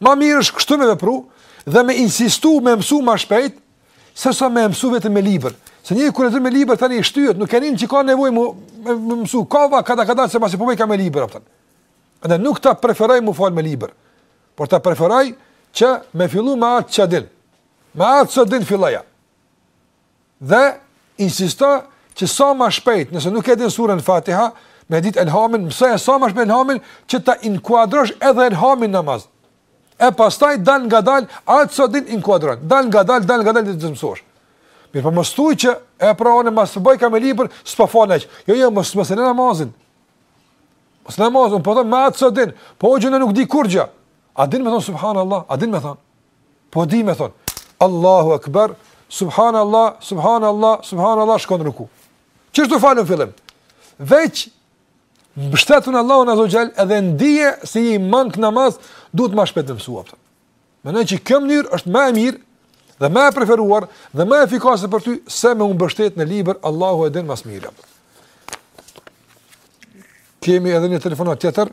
Speaker 1: Ma mirë është kështu me vepru dhe me insistu me mësu ma shpejt, se sa me mësu vetëm me libër. Se një kur e zë me libër tani i shtyhet, nuk e ndjen që ka nevojë mu, me, me mësu, ka va kada kada se pasi po me ka me libër, apëtan. Dhe nuk ta preferoj m'u falë me libër, por ta preferoj që me fillu me atë që din, me atë që din filloja. Dhe insisto që sa më shpejt, nëse nuk e din surën Fatiha, me dit elhamin, mësoje sa më shpejt elhamin që ta inkuadrosh edhe elhamin n'namaz. E pastaj dal ngadal atë sa din inkuadron. Dal ngadal, dal ngadal të mësosh. Mirëpo mos thuaj që e provon mos të bëjka me libër, s'po falna. Jo, jo, mos mos e lë namazin. Mos e lë namazin, po me atë sa din. Po thu nuk di kurgjë. A din me thon subhanallah, a din me thon? Po di me thonë, Allahu Akbar, Subhanallah, Subhanallah, Subhanallah, shko n'ruku. Qështu falu n'fillim. Veq, mbështetu n'Allahun azze ue xhel, edhe ndije se je mangu n'namaz, duhet ma shpejt me mësu. Mendoj që kjo mënyrë është më e mirë, dhe më e preferuar, dhe më efikase për ty, se me u mbështet në libër, Allahu e din ma s'miri. Kemi edhe një telefonatë tjetër,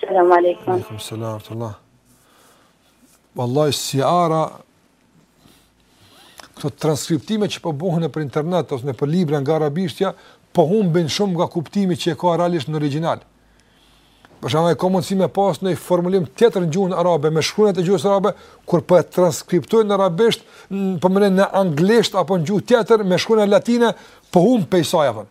Speaker 4: Selam aleikum.
Speaker 1: Aleikum selam rahmetullah. Wallahi si arra këto transkriptime që po bëhen nëpër internet ose nëpër libra nga arabishtja, po humbin shumë nga kuptimi që e ka realisht në origjinal. Për shembull, ka mundësi me pas një formulim tjetër në gjuhën arabe, me shkronja të gjuhës arabe, kur po e transkriptojnë në arabisht, po them në anglisht apo në gjuhë tjetër me shkronja latine, po humb prej saj vlera.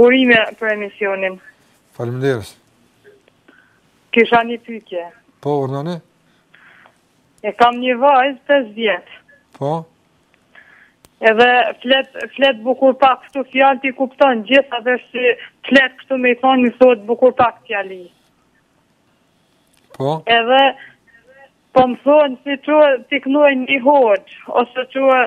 Speaker 5: Urime për emisionin.
Speaker 1: Faleminderit.
Speaker 5: Kisha një pyetje.
Speaker 1: Po, urdhnoni?
Speaker 5: E kam një vajzë 5 vjet.
Speaker 1: Po.
Speaker 5: Edhe flet flet bukur pak kështu fjalët i kupton gjithashtu si flet këtu me thon një sot bukur pak fjali.
Speaker 1: Po.
Speaker 5: Edhe po më thon si çoje t'i knon një hoxh ose
Speaker 1: çoje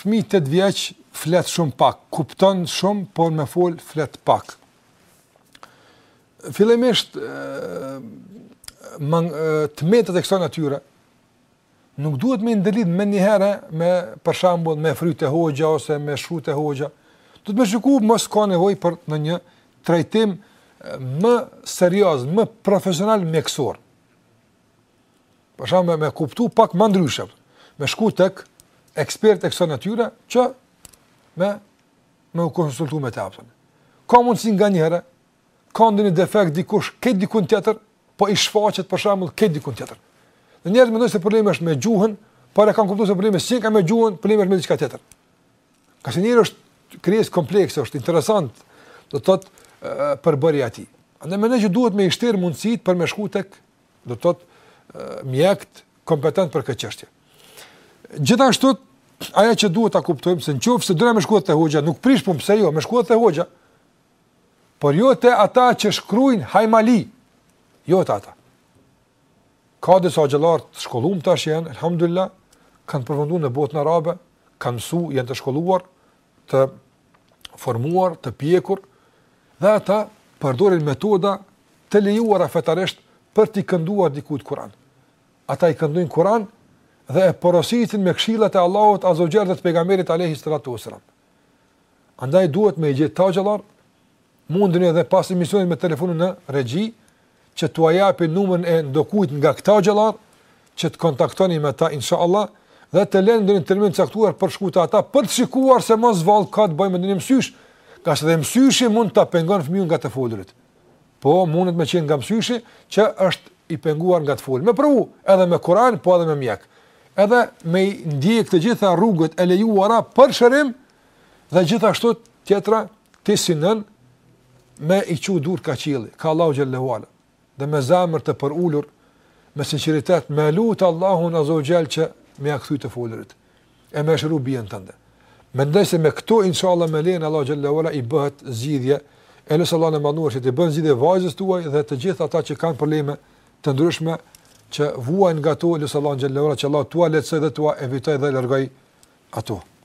Speaker 1: fëmijë tetë vjeç flet shumë pak, kupton shumë, por me fol flet pak. Fillimisht të metat e kësaj natyre nuk duhet me i ndërlidh menjëherë me për shembull me fry te hoxha ose me shku te hoxha. Duhet me shiku mos ka nevojë për ndonjë trajtim më serioz, më profesional mjekësor. Për me, me kuptu pak më ndryshe, me shku tek ekspertë e kësaj natyre, që me, me u konsultu me të patjetër. Ka mundësi nganjëherë, ka ndonjë defekt dikush, ke dikun tjetër, po i shfaqet për shembull ke dikun tjetër. Dhe njerëzit mendojnë se problemi është me gjuhën, por e kanë kuptuar se problemi s'ka kenë me gjuhën, problemi është me diçka tjetër. Ka se njeriu është krijesë komplekse, është interesant, do të thotë përbërja e tij. Andaj mendoj që duhet me i shtir mundësitë për me shku tek do të thotë mjekët kompetent për këtë çështje. Gjithashtu ajo që duhet ta kuptojmë se nëse don me shku te hoxha, nuk prish punë pse jo, me shku te hoxha. Por jo te ata që shkruajnë hajmali. Jo te ata. Ka disa hoxhallarë t'shkollum tash janë, alhamdulillah, kanë përfundu në botën arabe, kanë msu, janë të shkolluar, të formuar, të pjekur dhe ata përdorin metoda të lejuara fetarisht për t'i kënduar dikujt Kur'an. Ata i këndojnë Kur'an dhe e porositin me këshillat e Allahut Azza wa Jalla dhe të pejgamberit alayhi salatu wasalam. Andaj duhet me i gjet kta hoxhallarë Mundeni edhe pas emisionit me telefonu në regji që t'ua japin numrin e ndokujt nga këta hoxhallarë që të kontaktoni me ta inshallah dhe të lëni ndonjë termin të caktuar për t'shku te ata për të shikuar se mos vallë ka të bëjë me ndonjë mësysh, ngase dhe mësyshi mund ta pengon fëmijën nga të folurit. Po mundet me qenë nga mësyshi që është i penguar nga të folurit. Me provu edhe me Kur'an, po edhe me mjek. Edhe me i ndjek të gjitha rrugët e lejuara për shërim Dhe gjithashtu tjetra ti si nënë me i çu durt ka qielli, ka Allahu xhelle ue ala. Dhe me zemër të përulur, me sinqeritet, me lut Allahun azza wa jall që me ia kthy të folurit. E me shëru bijën tënde. Mendoj se me këto inshallah me lejen e Allahut xhelle ue ala i bëhet zgjidhje. E lus Allahun e madhëruar që t'i bën zgjidhje vajzës tuaj dhe të gjithë ata që kanë probleme të ndryshme që vuajnë nga to, lus Allahun xhelle ue ala, që Allahu t'ua lehtësojë dhe t'ua evitoj dhe largoj ato.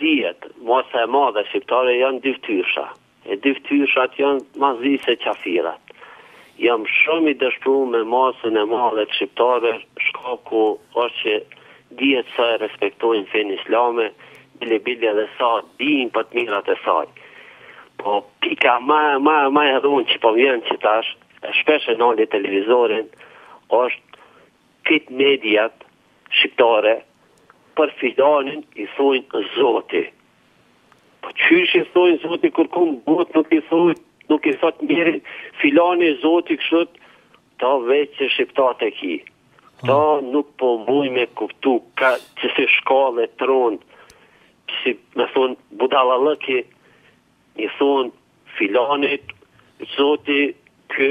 Speaker 6: Dihet, masa e madhe e shqiptarëve janë dyftyrësha, e dyftyrëshat janë ma zi se qafirat. Jam shumë i dëshpru me masën e madhe të shqiptarëve, shkaku është që dihet sa e respektojnë fenë islame, bile bile edhe sa dinë për të mirat e saj. Po pika ma, ma, ma e rëndë që po vjen që tash, e shpesh e nali televizorin, është Kit mediat shqiptare për filanin i thojn zoti po qysh i thojn zoti kurkun në botë nuk i thojn nuk i thot njeri filani zoti kshtu veç se shqiptart e kit nuk po muj me kuptu ka që kjo shkall e ron si me thon budallallëki i thon filanit zoti
Speaker 1: ky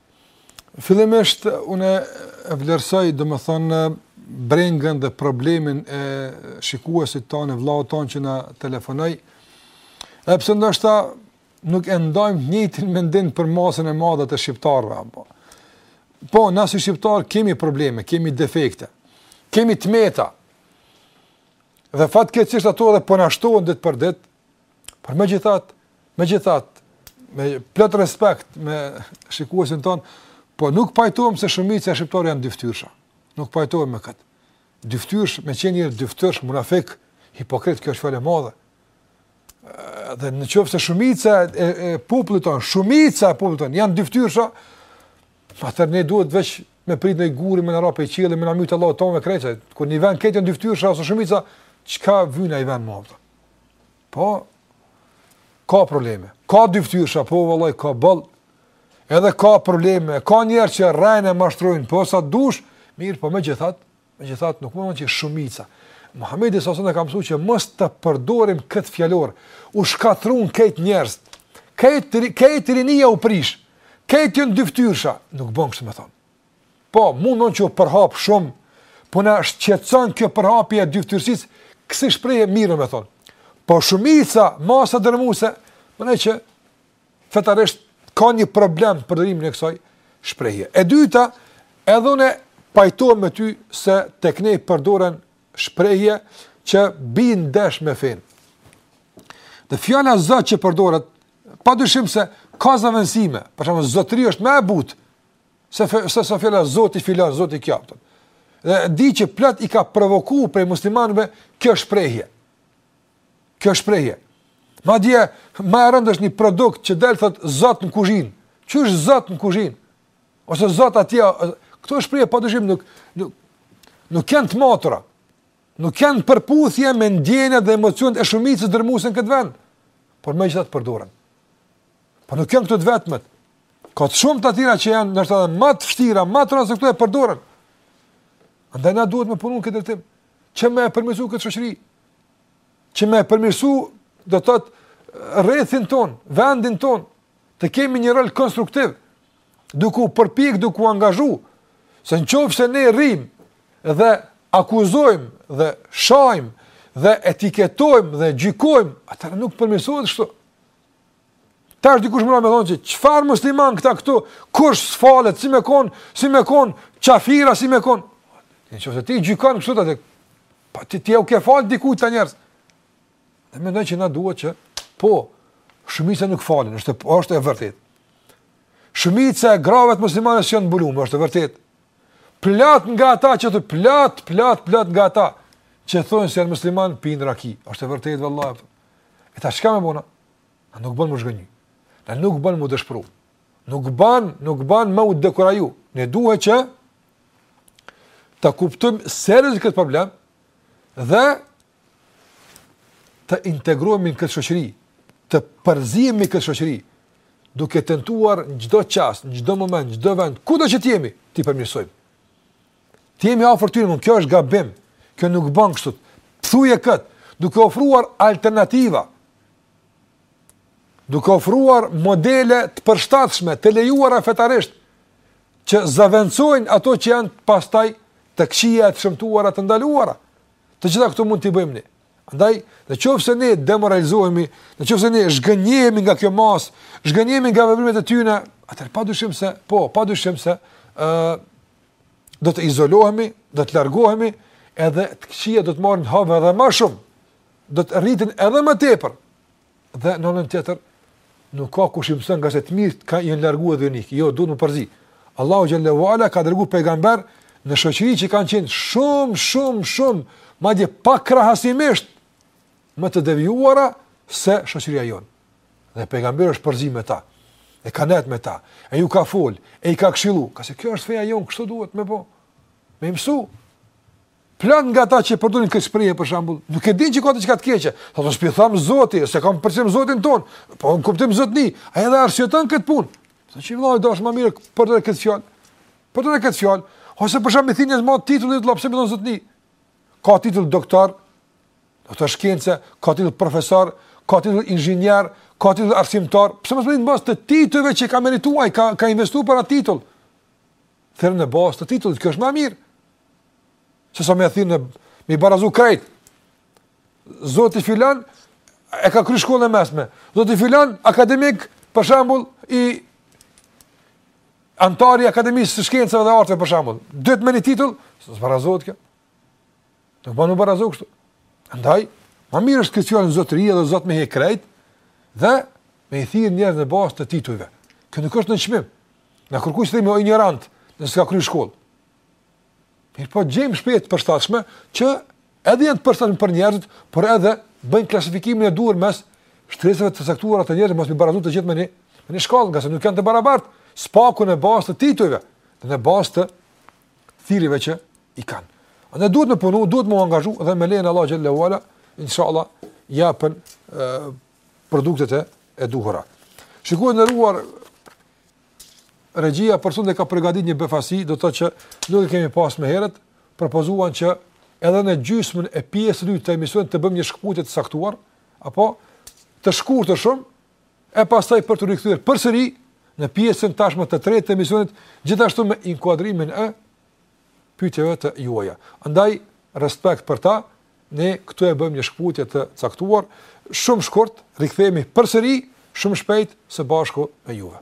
Speaker 1: Fillimisht unë e vlerësoj domethënë brengën dhe problemin e shikuesit tonë, vëllaut tonë që na telefonoi. Edhe pse ndoshta nuk e ndajmë të njëjtin mendim për masën e madhe të shqiptarëve apo. Po, na si shqiptar kemi probleme, kemi defekte. Kemi tmeta. Dhe fatkeqësisht ato edhe po na shtohen ditë për ditë, Por megjithatë, megjithatë me plot respekt me shikuesin ton, po nuk pajtohem se shumica e shqiptarëve janë dyftyrësha. Nuk pajtohem me kët. Dyftyrësh, me qenë dyftyrësh munafik, hipokrit, kjo është fjalë e madhe. Dhe në qoftë se shumica e, e popullit ton, shumica e popullit ton janë dyftyrësha, atëherë ne duhet veç me prit ni gur me na ra pi qilli, me na mytë Allahi tonë me krejt, kur një vend krejt janë dyftyrësha ose shumica, çka vyn ai vend ma? Po, ka probleme. Ka dyftyrsha, po, vallahi, ka boll. Edhe ka probleme. Ka njerëz që rrejnë e mashtrojnë, po, sa dush, mirë, po, megjithat, megjithat, nuk muj me thonë që shumica. Muhammedi a.s. na ka msu që mos ta përdorim këtë fjalor, u shkatrun krejt njerëz, krejt rinia u prish, krejt janë dyftyrsha, nuk bon kshtu me thonë. Po, mun thon që u përhap shumë, po na shqetëson kjo përhapje e dyftyrësisë, kësi shprehje mirë me thonë. Po shumica, masa dërmuse, mendoj që fetarisht ka një problem përdorimi e kësoj shprehje. E dyta, edhe une pajtojnë me ty se tek ne përdoren shprehje që bin ndesh me fenë. Dhe fjala zot që përdoret, pa dyshim se ka zavënsime, për shembull zotri është ma e butë, Se se sa fjala zoti filan, zoti kjo. Dhe di që plot i ka provoku prej muslimanëve kjo shprehje. Kjo shprehje. Madje ma e rëndë është një produkt që del thot Zot në kuzhinë. Qysh është Zot në kuzhinë? Ose Zot atje, këto shprehje padyshim nuk nuk nuk janë të matura. Nuk janë në përputhje me ndjenjat dhe emocionet e shumicës dërmuese në këtë vend. Por megjithatë përdoren. Po nuk janë këto të vetmet. Ka edhe shumë të tjera që janë ndoshta edhe ma të vështira, ma të rana se këto e përdoren. Andaj na duhet me punu në këtë drejtim. Që me e përmirësu këtë shoqëri. Që me e përmirësu do të thotë rrethin ton, vendin ton, të kemi një rol konstruktiv, duke u përpik, duke u angazhu, se në qoftë se ne rrim dhe akuzojmë dhe shajmë dhe etiketojmë dhe gjykojmë, atër nuk përmirësohet kshtu. Tash dikush me thonë që çfar musliman këta këtu, kush s'falet, si me konë, si me konë, qafira, si me konë. Në qoftë se ti gjykon kështu atëherë, po ti i ke falë diku këta njerëz. Dhe mendoj që na duhet që, po, shumica nuk falen, është, është e vërtet. Shumica e gravet muslimane s'janë mbulume, është e vërtet. Plot nga ta që të plot, plot, plot nga ta që thonë se janë musliman, pinë raki. është e vërtet, vallahi. E tash çka me bo na? A nuk bën m'u zhgënjy. A nuk bën m'u dëshpru. Nuk bën, nuk bën me u dekuraju. Ne duhet që ta kuptojmë seriozisht këtë problem dhe të integrohemi në këtë shoqëri, të përzihemi në këtë shoqëri, duke tentuar në çdo çast, në çdo moment, në çdo vend, kudo që t'jemi, t'i përmirësojmë. T'jemi afër tyre, kjo është gabim. Kjo nuk bën kështu. Thuje kët, duke ofruar alternativa. Duke ofruar modele të përshtatshme, të lejuara fetarisht që zëvendësojnë ato që janë pastaj të këqija e të shëmtuara të ndaluara. Të gjitha këto mund t'i bëjmë ne. Andaj, në qoftë se ne demoralizohemi, në qoftë se ne zhgënjehemi nga kjo masë, zhgënjehemi nga veprimet e tyre, atëherë padyshim se po, padyshim se ë uh, do të izolohemi, do të largohemi, edhe të këqijat do të marrin hov edhe ma shumë, do të rriten edhe më tepër, dhe në anën tjetër, nuk ka kush i mëson ngase të mirët janë largu edhe kanë ikë, jo, duhet m'u përzi. Allahu xhel-le ue ala ka dërgu pejgamber në shoqëri që kanë qenë shumë, shumë, shumë, madje pakrahasimisht më të devijuara se shoqëria jonë. Dhe pejgamberi është përzi me ta. E ka nejt me ta. E ju ka fol, e i ka këshillu, ngase kjo është feja jonë, kështu duhet me bë. Me mësu. Plot nga ata që përdorin këtë shprehje për shembull, nuk e din që ka diçka të keqe. Thotë s'po i tham Zoti, s'e kam për qëllim Zotin tonë. Po në kuptim Zotni, ai edhe arsyeton këtë punë. Sa që vëlla i dashur më mirë përdor këtë fjalë. Përdor këtë fjalë, ose për shembull thirre në bazë të titullit, pse me thënë Zotni? Ka titull doktor, Doktor shkence, ka titull profesor, ka titull inxhinier, ka titull arsimtar, pse mos vjen në bazë të titujve që ka merituar, ka ka investuar për atë titull. Thirre në bazë të titullit, kjo është më e mirë. Se sa me thënë me i barazu krejt. Zoti filan e ka kryer shkollën e mesme. Zoti filan akademik, për shembull, anëtar i Akademisë së Shkencave dhe Arteve për shembull. Të dytë me një titull, s'barazohet kjo. Nuk bën m'u barazu kështu. Andaj, më mirë është këtë fjalën zotëri edhe zoti me hek krejt, dhe me i thirrë njerëzit në bazë të titujve. Kjo nuk është nënçmim. Nuk kërkoj që t'i themi o ignorant, nëse s'ka kry shkollë. Mirëpo gjejmë shprehje të përshtatshme, që edhe janë të përshtatshme për njerëzit, por edhe bëjnë klasifikimin e duhur mes shtresave të caktuara të njerëzve, mos m'i barazu të gjithë me një, me një shkallë, ngase nuk janë të barabartë, së paku në bazë të titujve, dhe në bazë të thirrjeve që i kanë. Andaj duhet me punu, duhet me angazhu dhe me lejen e Allahut xhele ue ala, inshallah, japën e, produktet e, e duhura. Shikues të nderuar, regjia përsëri dhe ka përgatit një befasi, do të thotë që nuk e kemi pas më herët, propozuan që edhe në gjysmën e pjesës së dytë të emisionit të bëjmë një shkëputje të caktuar, apo të shkurtër shumë, e pastaj për t'u rikthyer përsëri në pjesën tashmë të tretë të emisionit, gjithashtu me inkuadrimin e pyetjeve të juaja. Andaj respekt për ta. Ne këtu e bëjmë një shkputje të caktuar, shumë shkurt, rikthehemi përsëri shumë shpejt së bashku me juve.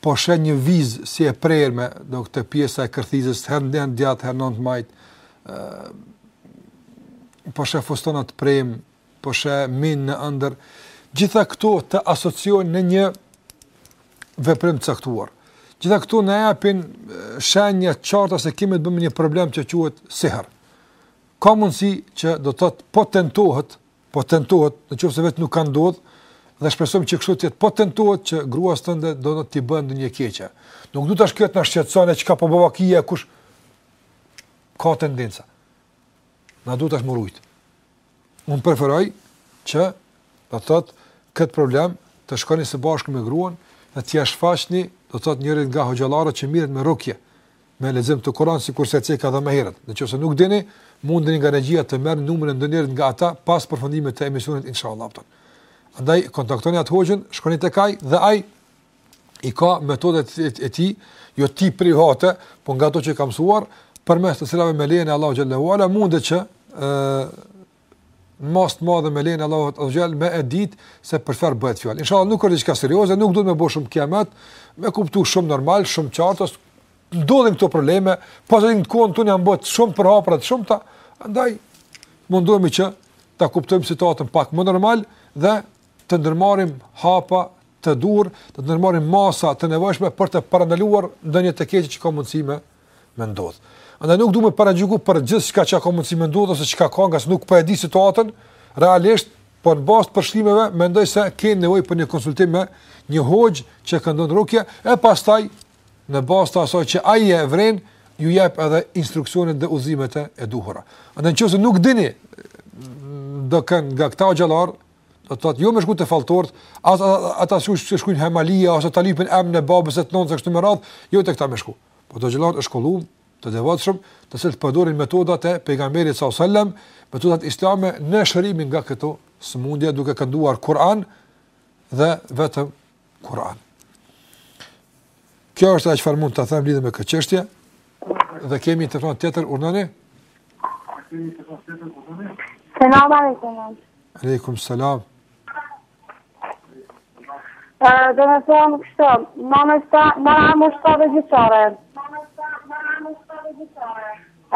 Speaker 1: Po
Speaker 7: sheh një vizë si e prerë
Speaker 1: me, do të thotë te pjesa e kërthizës, herë në djathtë, herë në të majtë, po sheh fustanat e prem, po sheh minj në ëndërr, gjitha këto të asociojnë në një veprim të caktuar. Gjitha këto na japin shenja të qarta se kemi të bëjmë me një problem që quhet sihër. Ka mundësi që do të thotë po tentohet po tentohet, në qoftë se veç nuk ka ndodhur, dhe shpresojmë që kështu të jetë, po tentohet që gruas tënde do t'i bëjë ndonjë keqje. Nuk do tash këtu me u shqetësu e çka po bëhet vaki dikush ka tendenca. Na duhet tash me u rujt. Unë preferoj që do të thotë këtë problem të shkoni së bashku me gruan dhe t'ia shfaqni, do të thotë njërit nga hoxhallarët që merret me rukje, me lexim të Kur'anit sikurse e ceka edhe më herët. Në qoftë se nuk dini, mundeni nga regjia të merrni numrin e ndonjërit nga ata pas përfundimit të emisionit inshallah. Andaj kontaktoni atë hoxhën, shkoni tek ai dhe ai i ka metodat e tij, jo të tij private, por nga ato që ka mësuar, përmes të cilave me lejen e Allahut xhele ue ala mundet që në masë të madhe me lejen e Allahut azze ue xhel me e ditë se për çfarë bëhet fjalë. Inshallah nuk është diçka serioze, nuk duhet me bo shumë kijamet, me kuptu shumë normal, shumë qartë se, ndodhin këto probleme, posaçërisht në kohën tonë jan bo shumë të përhapura, shumë ta, ndaj mundohemi që ta kuptojmë situatën pak më normal dhe të ndërmarrim hapa të duhur, të ndërmarrim masa të nevojshme për të parandaluar ndonjë të keqe që ka mundësi me me ndodh. Andaj nuk du me paragjyku për gjithçka që ka mundësi me ndodh ose çka ka, ngase nuk po e di situatën realisht, por në bazë të përshkrimeve mendoj se keni nevojë për një konsultim me një hoxhë që këndon rukje e pastaj në bazë të asaj që ai e vren ju jep edhe instruksionet dhe udhëzimet e duhura. Andaj nëse nuk dini dokënd nga këta hoxhallarë, do të thotë jo me shku te falltorët, as ata që shkrujnë hajmalia ose ta lypin emrin e babës e të nënës kështu me radhë, jo tek ta me shku. Po do djal të shkolluar të devotshëm, të cilët përdorin metodat e pejgamberit salallahu alejhi selam, metodat islame në shërimin nga këto sëmundje duke kënduar Kur'an dhe vetëm Kur'an. Kjo është ajo çfarë mund të them lidhur me këtë çështje. Dhe kemi një telefon tjetër, urdhëroni.
Speaker 4: Selam aleikum.
Speaker 1: Aleikum selam.
Speaker 4: Do me thonë kështë, ma me shta, ma me më shta dhe gjithare.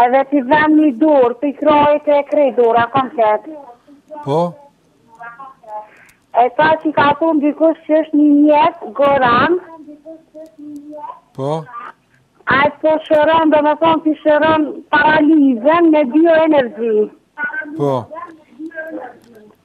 Speaker 4: Edhe ti vend një dur, ti krojë të e krej dur, a kam ketë.
Speaker 1: Po?
Speaker 4: E ta që ka thonë dikush që është një njetë, goran.
Speaker 1: Po?
Speaker 4: A e po shëron, do me thonë ti shëron paralizën me bioenergji.
Speaker 1: Po?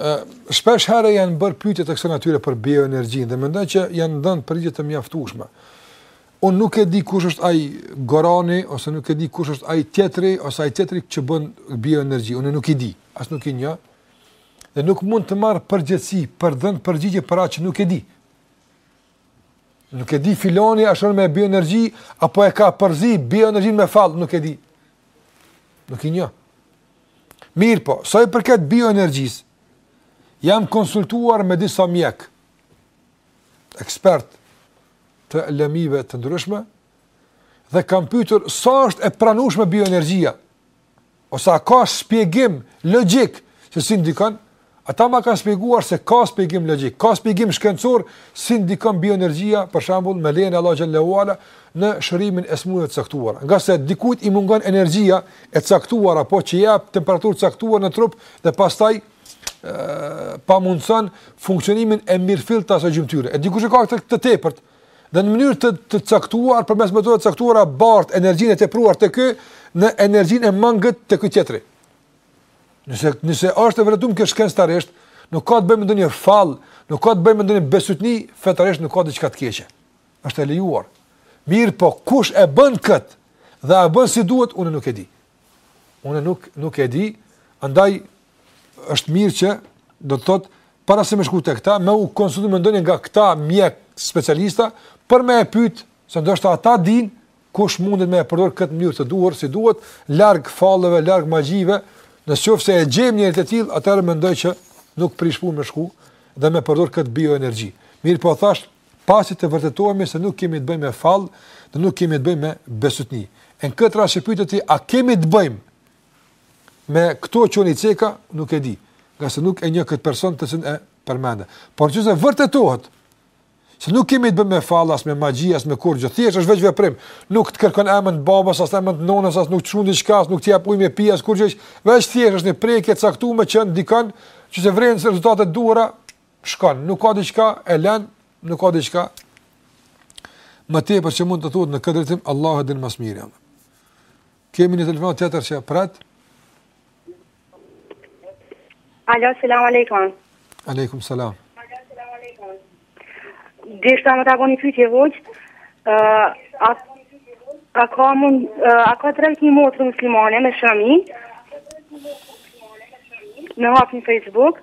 Speaker 1: Shpesh herë janë bërë pyetje të kësaj natyre për bioenergjinë dhe mendoj që janë dhënë përgjigje të mjaftueshme. Unë nuk e di kush është ai Gorani ose nuk e di kush është ai tjetri ose ai tjetri që bën bioenergji, unë nuk i di, as nuk i njoh. Dhe nuk mund të marr përgjegjësi për dhënë përgjigje për atë që nuk e di. Nuk e di filani a shëron me bioenergji apo e ka përzi bioenergjinë me fall, nuk e di. Nuk i njoh. Mirëpo, sa i përket bioenergjisë, jam konsultuar me disa mjek, ekspertë të lëmive të ndryshme, dhe kam pytur sa është e pranushme bioenergjia, ose a ka shpjegim logjik, që si ndikon, Ata ma kanë spjeguar se ka spjegim logjik, ka spjegim shkencor si ndikon bioenergjia, për shembull, me lejen e Allahu teala në shërimin e sëmundjeve të caktuara. Ngase dikujt i mungon energjia e caktuar apo që jep temperaturë të caktuar në trup dhe pastaj e pamundson funksionimin e mirëfilltë të asaj gjymtyre. E dikush e ka këtë të tepërt dhe në mënyrë të caktuar përmes metodave të caktuara bart energjinë e tepruar te ky në energjinë e mangët te ky tjetri. Nëse nëse është e vërtetume kjo shkencëtarisht, nuk ka të bëjë me ndonjë fall, nuk ka të bëjë me ndonjë besytni, fetarisht nuk ka diçka të keqe. Është e lejuar. Mirëpo kush e bën kët? Dhe a bën si duhet? Unë nuk e di. Unë nuk nuk e di. Andaj është mirë që do të thotë para se me shku tek ta, me u konsultu me ndonjë nga këta mjek specialista për me e pyet se ndoshta ata dinë Kush mundet me e përdor këtë në mënyrë të duhur si duhet, larg falleve, larg magjive, në qoftë se e gjejmë njeri të tillë, atëherë mendoj që nuk prish punë me shku dhe me përdor këtë bioenergji. Mirpo thash, pasi të vërtetohemi se nuk kemi të bëjmë me fall, dhe nuk kemi të bëjmë me besytni. Në këtë rast që pyete ti, a kemi të bëjmë me këto që unë ceka, nuk e di, ngase nuk e njoh këtë person të cilin e përmende. Po qe se vërtetohet, Se nuk kemi të bëjmë me fallas, me magji, as me kurrgjë, thjesht është veç veprim. Nuk të kërkon emën të babës, as emën të nënës, as nuk të çon diçka, as nuk të jep ujë me pi, as kurrgjë. Veç thjesht është një prekje e caktuar që ndikon që të vëren rezultatet e duhura, shkon. Nuk ka diçka e lën, nuk ka diçka. Më tepër që mund të thotë në këtë drejtim Allahu din më së miri. Kemi një telefonatë tjetër që pret.
Speaker 8: Alo, selam aleikum.
Speaker 1: Aleikum, selam.
Speaker 8: Alo, selam aleikum. Deshta me ta bo ni pytje hoxhë, uh, a, a ka mund, uh, a ka të drejtë një motër muslimane me shami, me hapë një Facebook,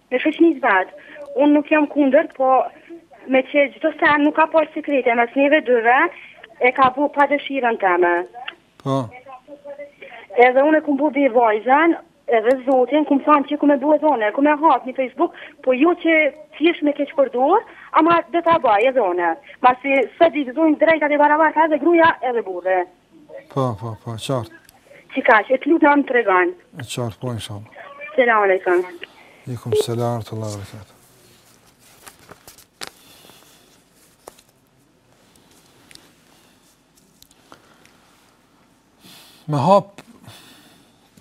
Speaker 8: Me
Speaker 1: shoqni
Speaker 8: veç. Unë nuk jam kundër, po meqë çdo sen, nuk ka pas sekrete mes neve dyve, e ka bo pa dëshirën teme.
Speaker 1: Po.
Speaker 8: Edhe unë e kum bo be vajzën, edhe zotin, kum thonë që kum e bo edhe unë, kum e hap një Facebook, po jo që thjesht me keqpërdor, ama do ta baj edhe unë. Masi sot i gëzojnë drejtat e barabarta edhe gruaja edhe burri.
Speaker 1: Po, po, po, qartë.
Speaker 8: Qekaq, të lutna me tregu?
Speaker 1: E qartë, po, insha Allah.
Speaker 8: Selam alaikum.
Speaker 1: Aleikum selam të Allah alaikum. Me hap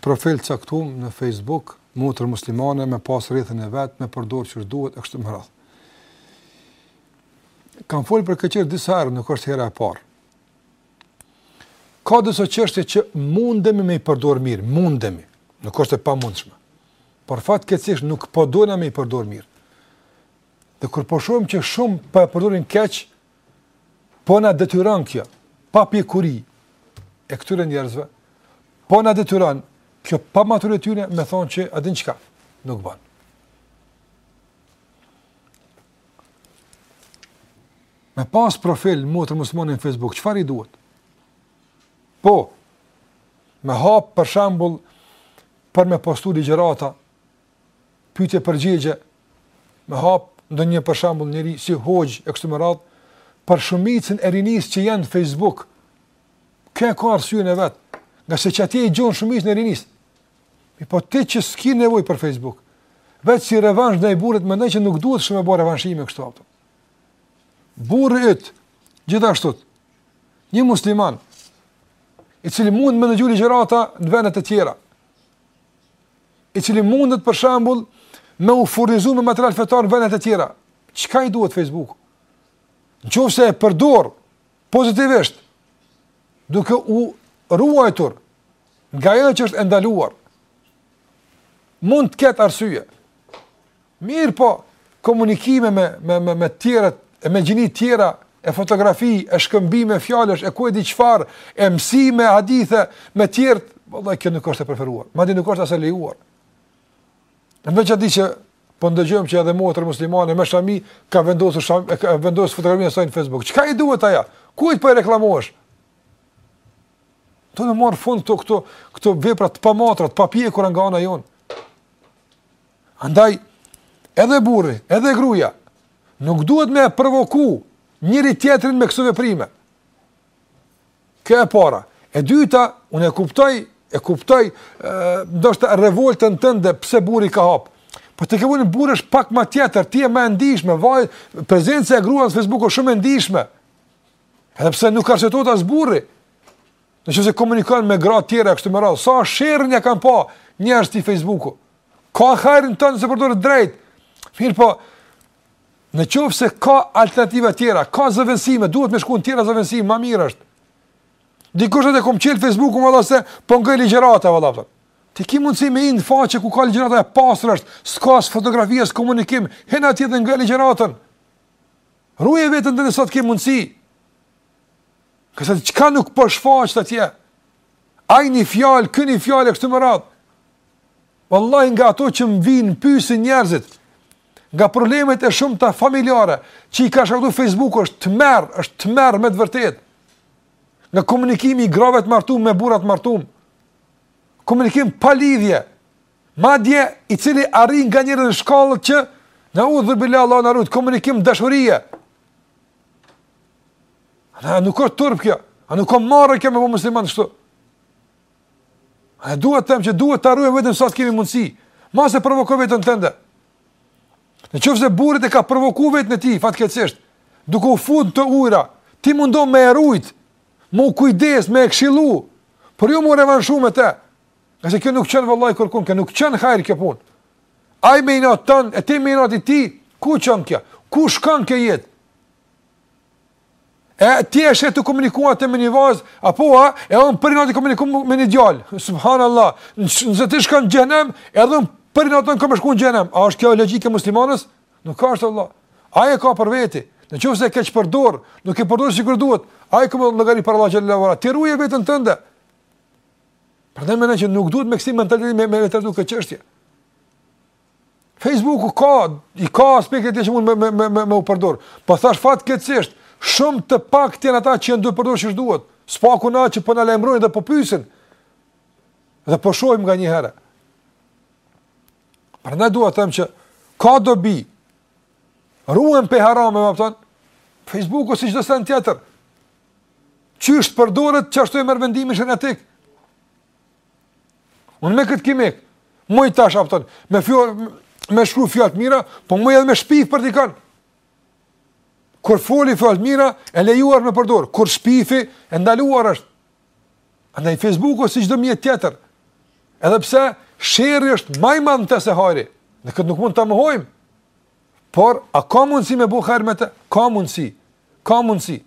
Speaker 1: profil të caktuar në Facebook, motër muslimane me pas rrethin e vet, me përdor qysh duhet e kështu me radhë. Kam fol për këtë disa herë, nuk është hera e parë. Ka disa çështje që mundemi me i përdorë mirë, mundemi, nuk është e pamundshme, por fatkeqësisht nuk po dojna me i përdorë mirë. Dhe kur po shohim që shumë po e përdorin keq, po na detyron kjo papjekuri e këtyre njerëzve, po na detyron kjo pamaturi e tyne me thonë që a din çka, nuk ban. Me pas profil motër muslimane në Facebook, çfarë i duhet? Po, me hap për shembull për me postu ligjërata, pyetje përgjigje, me hap ndonjë për shembull njeri si hoxhë e kështu me radhë, për shumicën e rinisë që janë në Facebook. Kjo e ka arsyen e vet? Ngase qatje i gjon shumicën e rinisë. Mirëpo ti që s'ki nevojë për Facebook, veç si revansh ndaj burrit, mendoj që nuk duhet shumë me bo revanshime kështu apëtëm. Burri yt, gjithashtu, një musliman, i cili mund me ndëgju ligjërata në venet e tjera, i cili mundet për shembull me u furnizu me material fetar në venet e tjera, çka i duhet Facebook? Në qoftë se e përdor pozitivisht, duke u ruajtur Nga ajo që është e ndaluar, mund të ketë arsye. Mirëpo, komunikime me, me, me, me tjerët, e me gjinitë tjera, e fotografi, e shkëmbime fjallësh, e ku e di çfar, e mësime, hadithe, me tjerët, vëlla, kjo nuk është e preferuar, madje nuk është as e lejuar. Në veçanti që, po ndëgjojmë që edhe motra muslimane, me shami, ka vendosë, sham, ka vendosë fotografinë e saj në Facebook. Çka i duhet ajo? Kujt po i reklamohesh? Të marrin fund këto këto këto vepra të pamatura, të papjekura nga ana jonë. Andaj edhe burri, edhe gruaja nuk duhet me provoku njëri-tjetrin me këto veprime. Kjo e para. E dyta, unë e kuptoj, e kuptoj, ndoshta revoltën tënde pse burri ka hap. Po tekembramja burri është pak më tjetër, ti je më e ndjeshme, vëlla, prezenca e gruas në Facebook është shumë e ndjeshme. Edhe pse nuk arsyetohet as burri. Në qoftë se komunikon me gra tjera, kështu me radhë, sa sherrin ia kanë pa njerëzit Facebookut. Ka hajrin e tij nëse përdorin drejt. Mirëpo, në qoftë se ka alternativa tjera, ka zëvendësime, duhet me shku në tjera zëvendësime, ma mirë është. Dikush thotë e kom çelë Facebookun meqenëse po ngoj ligjërata valla po. Ti ki mundësi me hi në faqe ku ka ligjërata e pastër është, s'ka as fotografi as komunikim, hin atje dhe ngoje ligjëratën. Ruje veten tënde sa të ke mundësi. Kësaj çka nuk po shfaqet atje. Ai një fjalë, ky një fjalë e kështu me radhë. Vallahi nga ato që më vijnë pysin njerëzit, nga problemet e shumta familjare, që i ka shkaktu Facebooku është tmerr, është tmerr me të vërtetë. Nga komunikimi i grave të martume me burra të martum. Komunikim pa lidhje. Madje, i cili arrin nganjëherë në shkallë që neudhubilah, Allahu na rujt, komunikim dashurie. A nuk është turp kjo? A nuk është marre kjo me bo muslimani kështu? A dua të them që duhet ta ruajmë veten sa të kemi mundësi. Mos e provoko veten tënde. Në qoftë se burri yt e ka provoku veten e tij fatkeqësisht, duke u fut në këto ujëra, ti mundohu me e rujt, me u kujdes, me e këshillu, por jo me u revanshu me të. Ngase kjo nuk çon vëlla kërkun, kjo nuk çon hajr kjo punë. Ai me inat tënd, e ti me inat të tij, ku çon kjo? Ku shkon kjo jetë? E ti je ashtu duke komuniku me një vajzë, apo a, edhe unë për inat duke komuniku me një djalë. Subhanallah, nëse ti shkon në xhehenem, edhe unë për inat tënd kam me shku në xhehenem. A është kjo logjikë e muslimanes? Nuk është vallahi. Ai e ka për veti. Në qoftë se keqpërdor, nuk e përdor sikur duhet. Ai ka me dhënë llogari para Allahut xhele shanuhu. Ti ruje veten tënde. Për këtë mendoj që nuk duhet me kësi mentalitet me, me, me trajtu këtë çështje. Facebooku ka, i ka aspektet që mund me, me, me, me, me u përdor. Po thash fatkeqësisht, shumë të paktë janë ata që janë duke përdor qysh duhet. S'paku ata që po na lajmërojnë dhe po pysin. Dhe po shohim nga një herë. Por unë du të them që ka dobi, ruhen prej harameve, domethënë, Facebooku si çdo sen tjetër, Qysh të përdoret qashtu e merr vendimin sheriatik? Unë me këtë kimik, muj tash, domethënë, me, me shkru fjalë të mira, po muj edhe me shpif për dikan. Kur foli fjalë të mira, e lejuar me përdor, kur shpifi, e ndaluar është. Andaj Facebooku si çdo mjet tjetër, edhe pse sherri është ma i madh se hajri, ne këtë nuk mund ta mohojmë, por a ka mundësi me bo hajr me të? Ka mundësi, Ka mundësi.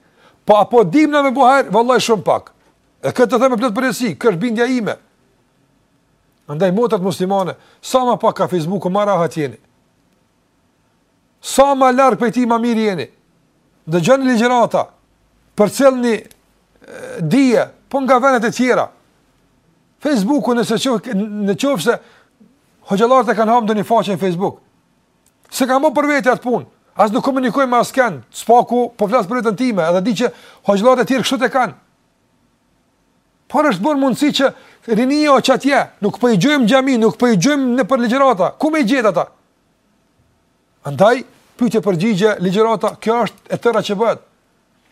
Speaker 1: Po a po dimë na me bo hajr, vallahi shumë pak. E këtë e them me plot përgjegjësi, kjo është bindja ime. Andaj motrat muslimane, sa ma pak ka Facebooku, ma rahat jeni. Sa ma larg prej tij, ma mirë jeni. Dëgjoni ligjërata, përcillni dije, po nga venet e tjera. Facebooku nëse qofë, në qofë se, hoxhallarët e kanë hap ndonjë faqe në Facebook. S'e kam bo për vete atë punë. As nuk komunikoj me askënd, s'paku po flas për veten time, edhe di që hoxhallarët e tjerë kështu e kanë. Por është bërë mundësi që rinia o qatje, nuk po i gjejmë n'xhami, nuk po i gjejmë nëpër ligjërata, ku me i gjetë ata? Andaj, pyetje përgjigje, ligjërata, kjo është e tëra që bëhet.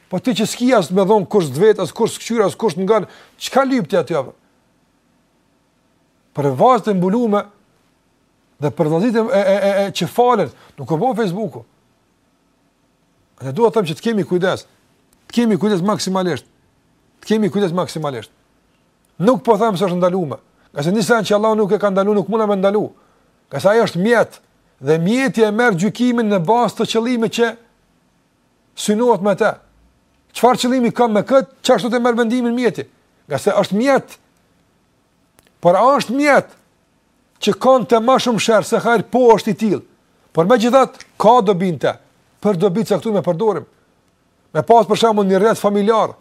Speaker 1: Po ti që s'ki as me dhonë, kush s't'vet, askush s't'kqyr, askush s't'ngon, çka lyp ti aty? Për vajzat e mbulume, Dhe për vllaznit e e e, e që falen, nuk e bën Facebooku. Unë du të them që të kemi kujdes. Të kemi kujdes maksimalisht. Të kemi kujdes maksimalisht. Nuk po them se është ndaluar. Se një send që Allahu nuk e ka ndaluar, nuk mund ta ndalu. Se ai është mjet dhe mjeti e merr gjykimin në bazë të qëllimit që synohet me të. Çfarë qëllimi kam me këtë? Qashtu e merr vendimin mjeti? Masi është mjet. Por a është mjet. që ka në të ma shumë sherr se hajr, po është i tilë, por megjithatë, ka dobi n'te, për dobi të caktume e përdorim, me pas për shembull një rreth familjar,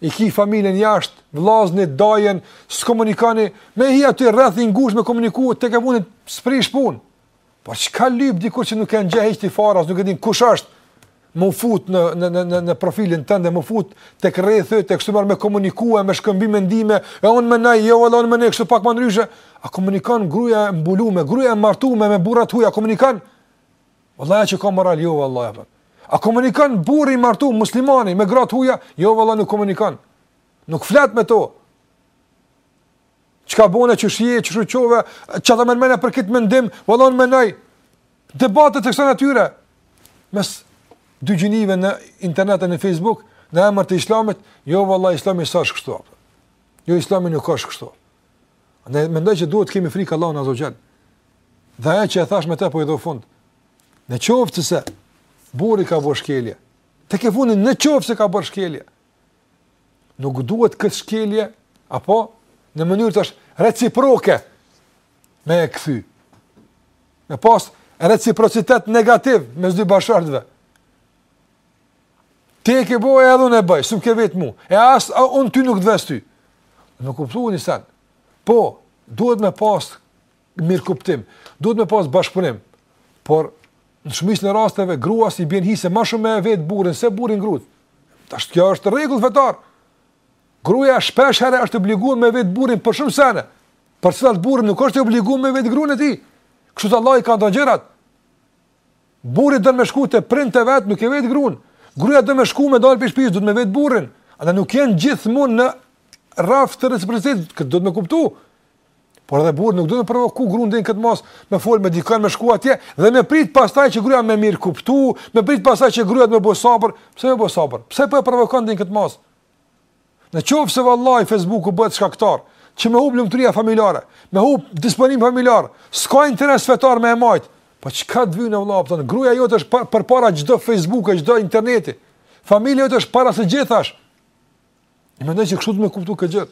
Speaker 1: i ki familjen jashtë, vllaznit, dajen, s'komunikoni, me hi n'atë rreth të ngushtë me komuniku, tek e fundit, s'prish punë, Po çka lyp dikënd që nuk e njeh hiç ti fare, nuk e din kush është. Mu fut në në në në profilin tënd, mu fut te rrethi, tash do me komunikue, me shkëmby mendime, e unë menoj, jo vallahi unë menoj kështu pak më ndryshe. A komunikon gruaja e mbuluar, gruaja e martuar me burra të huaj, a komunikon? Vallahi ajo që ka moral jo vallahi apo. A komunikon burri i martuar muslimani me gra të huaja? Jo vallahi nuk komunikon. Nuk flet me to. Çka bune që shi e që shu qove, qe ta m'u menu për këtë mendim, valla menoj, debatet e kësaj natyre, mes dy gjinive në internet e në Facebook, në emër të islamit, jo valla islami s'është kështu, jo islami nuk është kështu. Unë mendoj që duhet t'kemi frikë Allahun azze ve xhel, dhe ajo që e thash me të po i jap fund, në qoftë se burri ka bërë shkelje, tek e fundit në qoftë se ka bërë shkelje, Nuk duhet këtë shkelje, apo në mënyrë tash reciproke me e kthy. Me pas reciprocitet negativ mes dy bashkëshortëve. Ti e ke bo edhe unë e bëjë, s'um ke vet mu. E as unë ty nuk t'ves ty. Nuk u kuptu ni sen. Po, duhet me pas mirëkuptim, duhet me pas bashkëpunim, por në shumicën e rasteve gruas i bën hise më shumë me vet burrin se burri gruan. Tash kjo është rregull fetar. Gruaja shpesh herë është e obliguar me vet burrin për shumë sene. Për çka burri nuk është i obliguar me vet gruan e tij? Kështu Allahu i ka nda gjërat. Burri don me shku te prindt e vet, nuk e vet gruan. Gruaja don me shku me dal prej shtëpie, duhet me vet burrin. Ata nuk janë gjithmonë në rrafsh të reciprocitetit, këtë duhet me kuptu. Por edhe burri nuk duhet me provoku gruan deri në këtë masë, me fol me dikën, me shku atje dhe me prit pastaj që gruaja me mirëkuptu, me prit pastaj që gruaja me bo sabër, pse me bo sabër? Pse po e provokon deri në këtë masë? Në qoftë se vallahi Facebooku bëhet shkaktar, që me humb lumturia familjare, me humb disponimi familjar, s'ka interes fetar me e majt. Po çka të vyn vëlla, po gruaja jote është përpara çdo Facebooku, çdo interneti. Familja jote është para së gjithave. Unë mendoj që kështu duhet me kuptu këtë gjë.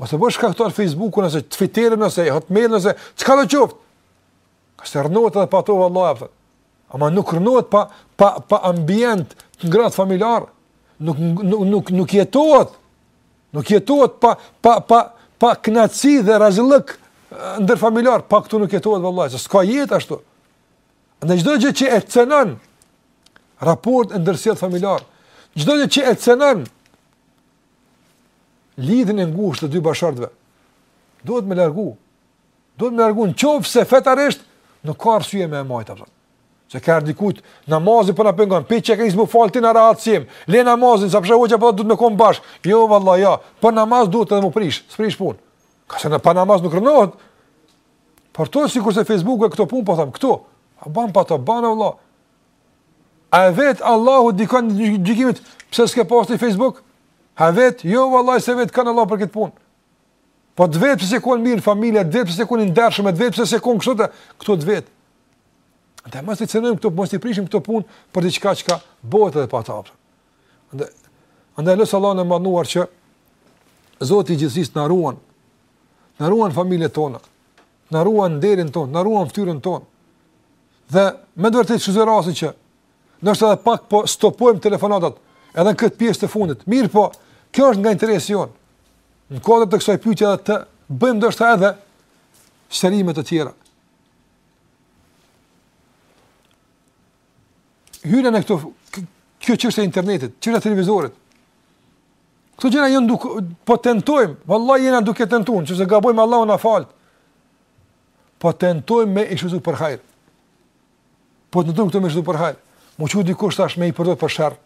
Speaker 1: Mos e bo shkaktar Facebookun ose Twitterin ose Hotmailin ose çkado qoftë. Ka se rrnohet edhe pa to, vallahi, apet. Ama nuk rrnohet pa, pa, pa ambient të ngrohtë familjar, nuk, nuk, nuk, nuk jetohet, nuk jetohet pa, pa, pa, pa knaqsi dhe razillëk ndërfamiljar, pa këto nuk jetohet, vallahi, se s'ka jetë ashtu. Në çdo gjë që e cenon raportin e ndërsjellë familjar, çdo gjë që e cenon lidhjen e ngushtë të dy bashkëshortëve, duhet me largu. Duhet me largu në qoftë se fetarisht nuk ka arsye me e majtë, a po kupton. Se ka herë dikujt, namazi po më pengon, prej që e ke nisë me falë ti në rahat s'jem, le namazin, se pasha hoxha po duhet me konë bashkë, jo, valla, ja, jo, për namaz duhet edhe me prish, s'prish punë. Ka se në pa namaz nuk rrnohet, Por këto sikurse Facebook e këto punë po them këtu. A ban pa to, ban valla. A vet Allahu dikon n'gjykimit pse s'ke posti në Facebook? A vet jo valla s'e vet kënd Allah për këtë punë. Po të vet pse s'ke konë mirë n'familje, të vet pse s'ke konë i ndershëm, të vet pse s'ke konë kështu, këto të vet. Dhe mos t'i cenojmë këto, mos t'i prishim këto punë për diçka çka bëhet edhe pa të. Andaj, andaj lus Allahun e madhëruar që Zoti i gjithësisë të na ruan, të na ruan familjet tona, të na ruan nderin tonë, të na ruan ftyrën tonë. Dhe me të vërtetë shfrytëzoj rastin që, ndoshta edhe pak po stopojmë telefonatat, edhe në këtë pjesë të fundit, mirëpo, kjo është nga interesi jonë, në kuadër të kësaj pyetje edhe të bëjmë ndoshta edhe sqarime të tjera. hyjnë në këto kjo çështje e internetit, çështje e televizorit. Këto gjëra janë duke po tentojmë, vallahi jena duke tentuar, nëse gabojmë Allahu na fal. Po tentojmë me i shfrytëzu për hajr. Po tentojmë këto me i shfrytëzu për hajr. Mu çu dikush tash me i përdor për sherr.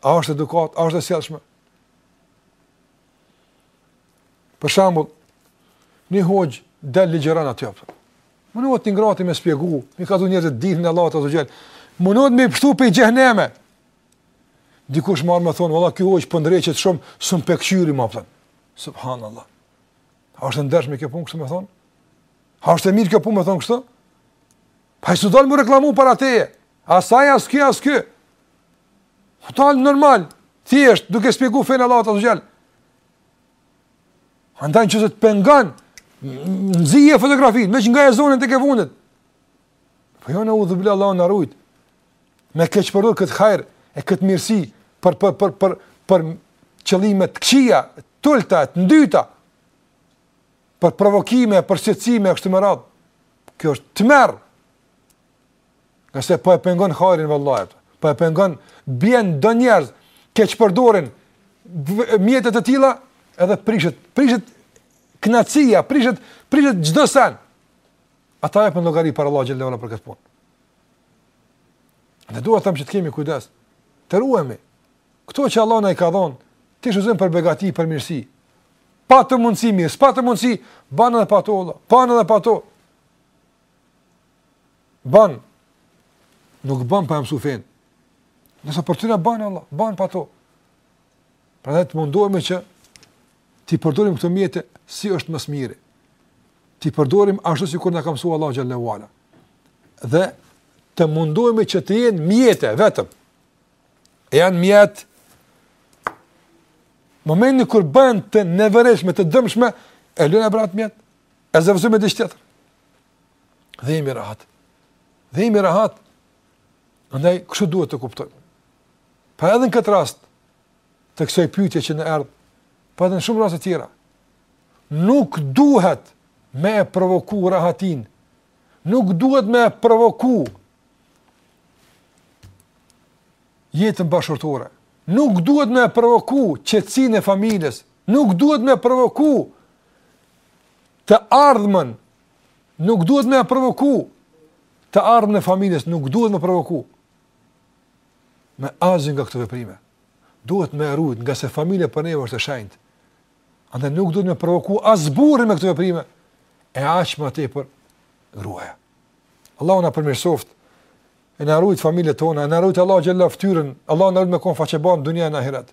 Speaker 1: A është edukatë, a është e sjellshme? Për shambull, një hoxhë del ligjëran aty. Munohet i ngrati me shpjegu, me i kallxu njerëzve dinin e Allahut azze ve xhel. Mënohet me i pshtu prej xhehnemit. Dikush merr me thonë, valla, ky hoxhë po ndreqet shumë, s'më pëlqeu, me thonë. Subhanallah. A është e ndershme kjo punë kështu me thonë? A është e mirë kjo punë me thonë kështu? Pa ai s'ka dalë me u reklamu para teje. Asaj as ky as ky. U dal normal, thjesht duke shpjeguar fenë e Allahut azze ve xhel. Andaj në qoftë se të pengon nxije fotografinë, veç ngoje zonin tek e fundit. Po jo neudhubilah Allahu na rujt. Me keqpërdor këtë hajr e këtë mirësi për për për për për qëllime të këqija, të ulta, të ndyta. Për provokime, për shqetësime kështu më radh. Kjo është tmerr. Nëse po e pengon hajrin vallahi, po e pengon bien do njerëz keqpërdorin mjete të tilla, edhe prishet, prishet knacia, prishet, prishet çdo sen. Ata japin llogari para Allahut xhelle ve ala për këtë punë. Ne duhet të them që të kemi kujdes. Të ruhemi. Kto që Allah na i ka dhon, t'i shfrytëzojmë për begati, për mirësi. Patëm mundësi mirë, s'patëm mundësi, ban edhe pa to, ban edhe pa to. Ban. Nuk ban pa mësu fenë. Nëse për ty na ban Allah, ban pa to. Prandaj të mundohemi që t'i përdorim këto mjete si është më së miri. T'i përdorim ashtu sikur na ka mësuar Allahu xhele ue ala. Dhe të mundohemi që të jenë mjete vetëm. E janë mjete. Momentin kur bëhen të neveritshme, të dëmshme, e lëna atë mjet. E zëvendësojmë me diç tjetër. dhe jemi rahat. Dhe jemi rahat. Andaj kështu duhet ta kuptojmë. Pra edhe në këtë rast të kësaj pyetje që na erdh, pra edhe në shumë raste tjera. Nuk duhet me e provoku rahatin. Nuk duhet me e provoku jetën bashkëshortore. Nuk duhet me e provoku qetësinë e familjes. Nuk duhet me provoku Të ardhmen nuk duhet me e provoku, të ardhmen e familjes nuk duhet me provoku, me asnjë nga këto veprime, duhet me e rujt ngase familja për neve është e shenjtë, andaj nuk duhet me provoku as burri me këto veprime, e aq ma tepër gruaja. Allahu na përmirësoftë, e na rujt familjet tona, e na rujt Allahu xhele ftyrën, Allahu na rujt me konë faqebardhë n'dunja e në ahiret.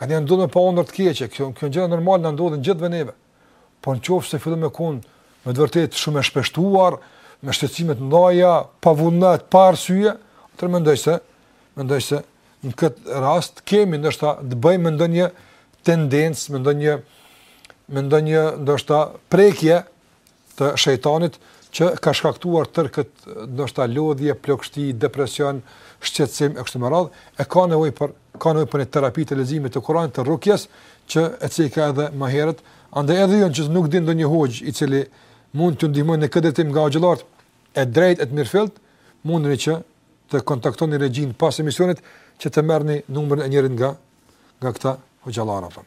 Speaker 1: Nganjëherë ndodh me pa ondërr të keqe, kjo, kjo janë gjëra normale na ndodhin gjithë neve. Por në qoftë se fillon me kon, me të vërtetë shumë e shpeshtuar, me shqetësime të mëdhaja, pa vullnet, pa arsye, atëherë mendoj se, mendoj se në këtë rast kemi ndoshta të bëjmë me ndonjë tendencë, me ndonjë, me ndonjë ndoshta prekje të shejtanit që ka shkaktuar tërë këtë ndoshta lodhje, plogështi, depresion, shqetësim e kështu me radhë, e ka nevojë për ka nevojë për një terapi të leximit të Kuranit të rukjes që e ceka edhe më herët, andaj edhe ju që nuk dini ndonjë hoxhë i cili mund t'ju ndihmojë në këtë drejtim nga hoxhallarët e drejtë e të mirëfilltë, mundeni që të kontaktoni regjinë pas emisionit që të merrni numrin e njërit nga nga këta
Speaker 9: hoxhallarë.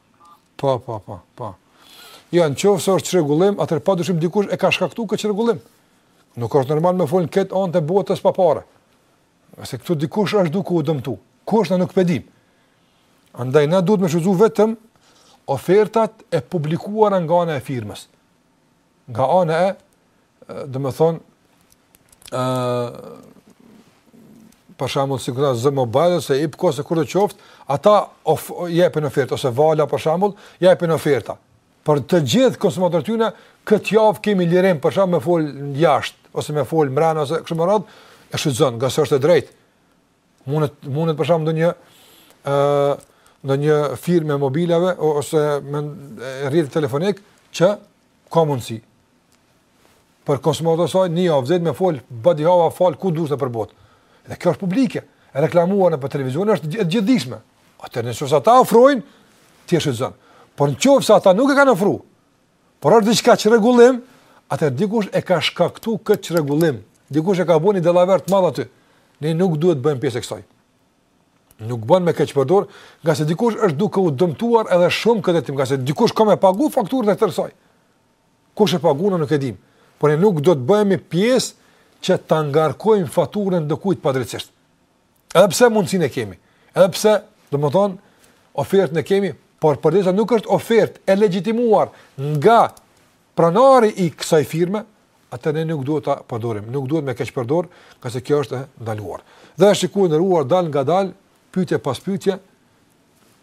Speaker 1: Po,
Speaker 9: po, po,
Speaker 1: po.
Speaker 9: Jo,
Speaker 1: në qoftë se është çrregullim, atëherë pa dyshim dikush e ka shkaktu këtë çrregullim. Nuk është normal me fol n'atë anë të botës pa pare. Ose këtu dikush është duke u dëmtu. Kush është na nuk pe dimë. Andaj, na duhet me shfrytëzu vetëm ofertat e publikuara nga ana e firmës. Nga ana e, domethonë, ë për shembull si këta Z Mobile ose IPKO ose kushdo qoftë, ata of, jepin oferta ose Vala për shembull, jepin oferta. Për të gjithë konsumatorët e tyne, këtë javë kemi lirim për shembull me fol jashtë ose me fol mbrena ose kështu me radhë, e shfrytëzon, ngase është e drejtë. Mundet mundet për shembull ndonjë ë ndonjë firmë e mobilave ose rrjet telefonik që ka mundsi. Për konsumatorët e saj një javë vzet me fol badihava falë ku dush nëpër botë. Dhe kjo është publike, e reklamuar nëpër televizion është e gjithdijshme. Atëherë nëse ata ofrojnë ti e shfrytëzon. Por nëse ata nuk e kanë ofru, por është diçka çrregullim, atëherë dikush e ka shkaktu këtë çrregullim. Dikush e ka bë një dallavere të madh aty. Ne nuk duhet të bëhemi pjesë e kësaj. Nuk bën me keqpërdor, ngase dikush është duke u dëmtuar edhe shumë keq dëmtim, ngase dikush ka me pagu fakturën e tërë asaj. Kush e pagun ne nuk e dimë, por ne nuk duhet të bëhemi pjesë që ta ngarkojmë faturën dokujt padrejtësisht. Edhe pse mundësinë e kemi, edhe pse, domethënë, ofertën e kemi, por përderisa nuk është ofertë e legjitimuar nga pronari i kësaj firme, atëherë ne nuk duhet ta përdorim, nuk duhet me keqpërdor, ngase kjo është e ndaluar. Dhe shikues të nderuar dalngadal, pyetje pas pyetje,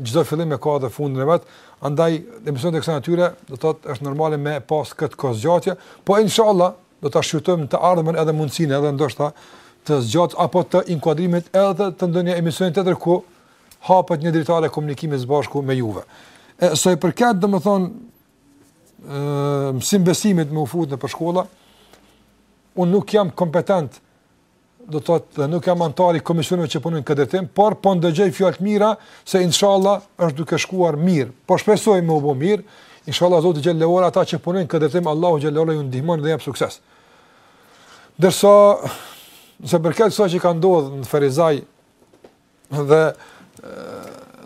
Speaker 1: Çdo fillim e ka edhe fundin e vet, andaj emisionet e kësaj natyre, do të thotë është normale me pas kët kohëzgjatje, po inshallah do ta shqyrtojmë në të ardhmen edhe mundësinë edhe ndoshta të zgjatjes apo të inkuadrimit edhe të ndonjë emisioni tjetër ku hapet një dritare komunikimi së bashku me juve. E sa i përket domethënë mësimbesimit me u fut nëpër shkolla, unë nuk jam kompetent do të thotë dhe nuk jam anëtar i komisioneve që punojnë në këtë drejtim, por po ndëgjoj fjalë të mira se inshallah është duke shkuar mirë. Po shpresoj me u bo mirë. Inshallah Zoti xhelle ala ata që punojnë në këtë drejtim Allahu xhelle ala u ndihmon dhe u jep sukses. Ndërsa sa i përket asaj që ka ndodh në Ferizaj dhe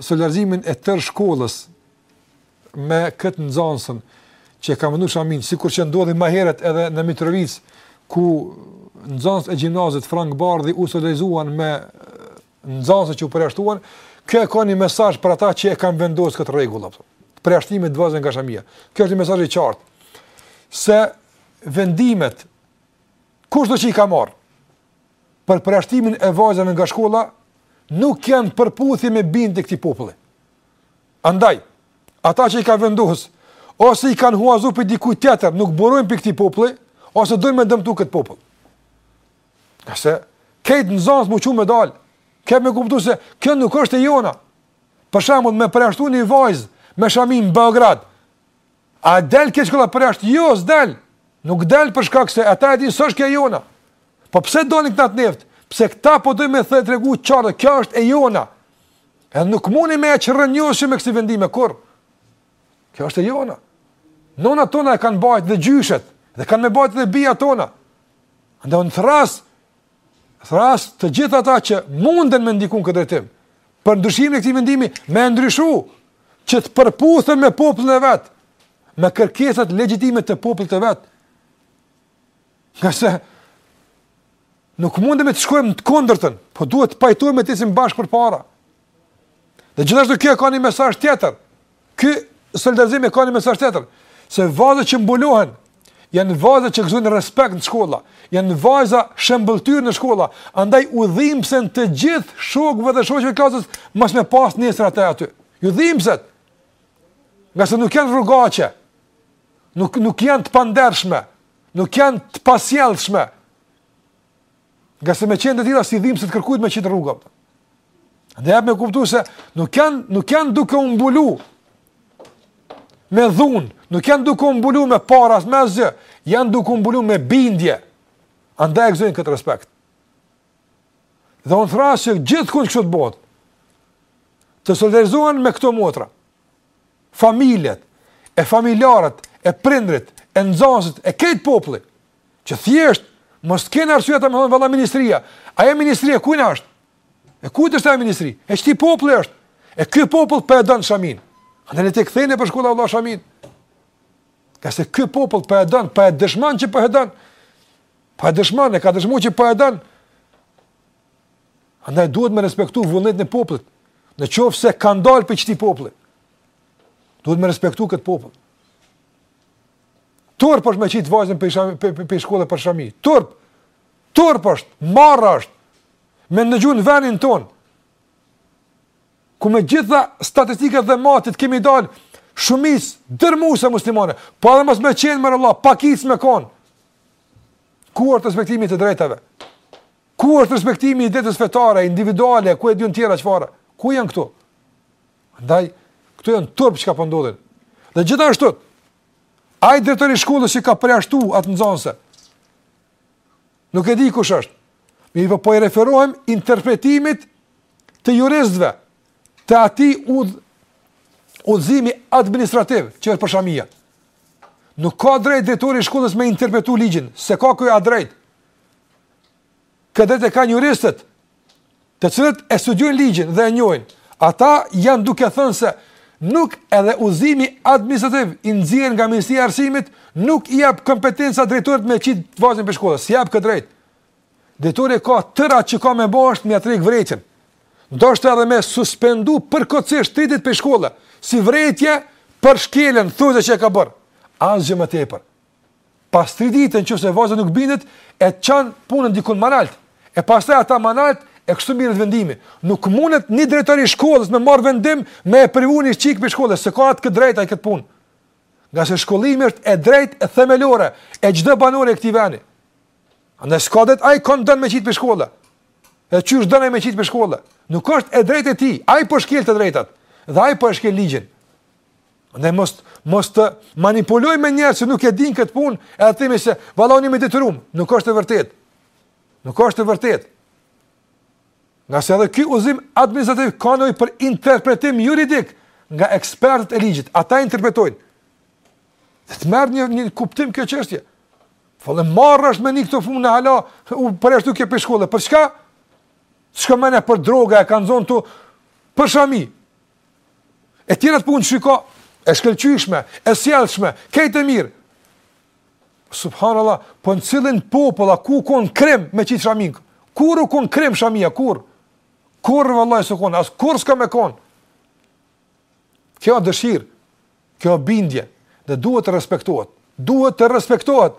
Speaker 1: solidarizimin e tërë shkollës me këtë nxansen që e ka vendu shaminë, sikur që ndodhi më herët edhe në Mitrovicë, ku nxënësit e gjimnazit Frang Bardhi u solidarizuan me nxënëset që u përjashtuan, kjo e ka një mesazh për ata që e kanë vendosë këtë rregull, përjashtimit të vajzave nga shamia. Kjo është një mesazh i qartë, se vendimet, kushdo që i ka marrë, për përjashtimin e vajzave nga shkolla, nuk kanë përputhje me bindjet e këtij populli. Andaj, ata që i kanë vendos, ose i kanë huazu pi dikujt tjetër, nuk burojnë pi këtij populli, ose dojnë me dëmtu këtë popull. Ngase, krejt nxanësit m'u çu me dalë, ke me kuptu se kjo nuk është e jona. Për shembull, me përjashtu një vajzë, me shami në Beograd, A del kjo shkolla përjashtë? Jo, s'del. Nuk del për shkak se ata e dinë se është e jona. Po pse doni këta tanë neve? Pse këta po dojnë me thë tregu qartë kjo është e jona? Edhe nuk mundni me e çrrënjosë me kësi vendime kur. Kjo është e jona. Nona tona e kanë bajt dhe gjyshet, dhe kanë me bajt dhe bijat tona. Andaj unë thërras, thërras të gjithë ata që munden me ndiku n'këtë drejtim, për ndryshimin e këtij vendimi, me ndryshu, që të përputhen me popullin e vet, me kërkesat legjitime të popullit të vet. Ngase nuk mundemi të shkojmë n'të kundërtën, po duhet të pajtohemi të ecim bashkë përpara. Dhe gjithashtu kjo ka një mesazh tjetër. Ky solidarizim ka një mesazh tjetër, se vajzat që mbulohen Janë vajza që gëzojnë respekt në shkolla, janë vajza shëmbëlltyrë në shkolla, andaj u dhimbsen të gjithë shokëve dhe shoqeve të klasës, mos me pas nesër ato aty. Ju dhimbset, ngase nuk janë rrugaçe, nuk, nuk janë të pandershme, nuk janë të pasjellshme, Ngase me qenë të tilla s'i dhimbset kërkujt me qitë rrugëve. Andaj jep me kuptu se nuk janë, nuk janë duke u mbulu me dhunë, nuk janë duke u mbulu me para, me asgjë, janë duke u mbulu me bindje. Andaj e gëzojnë këtë respekt. Dhe unë thërras që gjithkund kështu të bohet, të solidarizohen me këto motra, familjet, e familjarët, e prindrit, e nxënësit, e krejt populli, Që thjesht mos të kenë arsye ata me thonë valla ministria. Ajo ministri e kujna është? E kujt është ajo ministri? E qëtij populli është. E ky popull po e don shaminë. Andaj le të kthejnë nëpër shkolla valla shaminë. Ngase ky popull po e don, po e dëshmon që po e don. Po e dëshmon, e ka dëshmuar që po e don. Andaj duhet me respektu vullnetin e popullit. Në qoftë se kanë dalë prej qëtij populli. Duhet me respektu kët popull. Turp është me qitë vajzën për, shami, për, prej, prej shkolle për shami. Turp. Turp është. Marre është. Me ndëgju n'venin tonë. Ku me gjitha statistikat dhe matjet kemi dalë shumicë dërrmuese muslimane. Po edhe mos me qenë mirë vëlla, pakicë me konë. Ku është respektimi i të drejtave? Ku është respektimi i jetës fetare, individuale, ku e di un tjera çfarë? Ku janë këto? Andaj këto janë turp çka po ndodhin. Dhe gjithashtu ai drejtori i shkollës që ka përjashtu atë nxënëse. Nuk e di kush është. Mi po po i referohem interpretimit të juristëve të atij udh udhëzimi administrativ që është për shamia. Nuk ka drejt drejtori i shkollës me interpretu ligjin, s'e ka këtë të drejtë. Këtë drejtë e kanë juristët, të cilët e studiojnë ligjin dhe e njohin. Ata janë duke thënë se nuk edhe udhëzimi administrativ i nxjerrë nga Ministria e Arsimit, nuk i jep kompetenca drejtorit me qitë vajzën prej shkollës, s'ia jep këtë drejtë. Drejtori të tëra që ka me bo është me ia tërhjek vërejtjen. Ndoshta edhe me suspendu përkohësisht tri ditë prej shkolle, si vërejtje për shkeljen, thonë që e ka bërë. Asgjë më tepër. Pas tri ditë në qoftë se vajza nuk bindet, e çon punën dikun ma nalt. E pastaj ata ma nalt e kështu merret vendimi. Nuk mundet një drejtor i shkollës me marr vendim me e privu një çikë prej shkollës, s'e ka atë këtë drejtë ai këtë punë. Ngase shkollimi është e drejtë themelore e çdo banori të këtij veni. Andaj s'ka drejt ai kon don me qit prej shkolle. E qysh don ai me qit prej shkolle. Nuk është e drejtë e tij, ai po shkel të drejtat dhe ai po e shkel ligjin. Ne mos mos të manipulojnë me njerëz që nuk e din këtë punë, e atë themi se vallahi jom i detyrum, nuk është e vërtetë. Nuk është e vërtetë. Ngase edhe ky udhëzim administrativ ka nevojë për interpretim juridik nga ekspertët e ligjit, ata interpretojnë. Dhe të merr një një kuptim kjo çështje. Fol e merresh me qeto punë hala, u përjashtu ke prej shkolle. Për çka? Çka më ne për droga e kanë zonë tu për shami. E tjerat punë shiko, e shkëlqyshme, e sjellshme, krejt e mirë. Subhanallahu, po në cilin popull u kon krim me qit shami? Kur u kon krim shamia? Kurrë, kurrë vallahi s'u kon, as kurrë s'ka me kon. Kjo dëshirë, kjo bindje, dhe duhet të respektohet. Duhet të respektohet.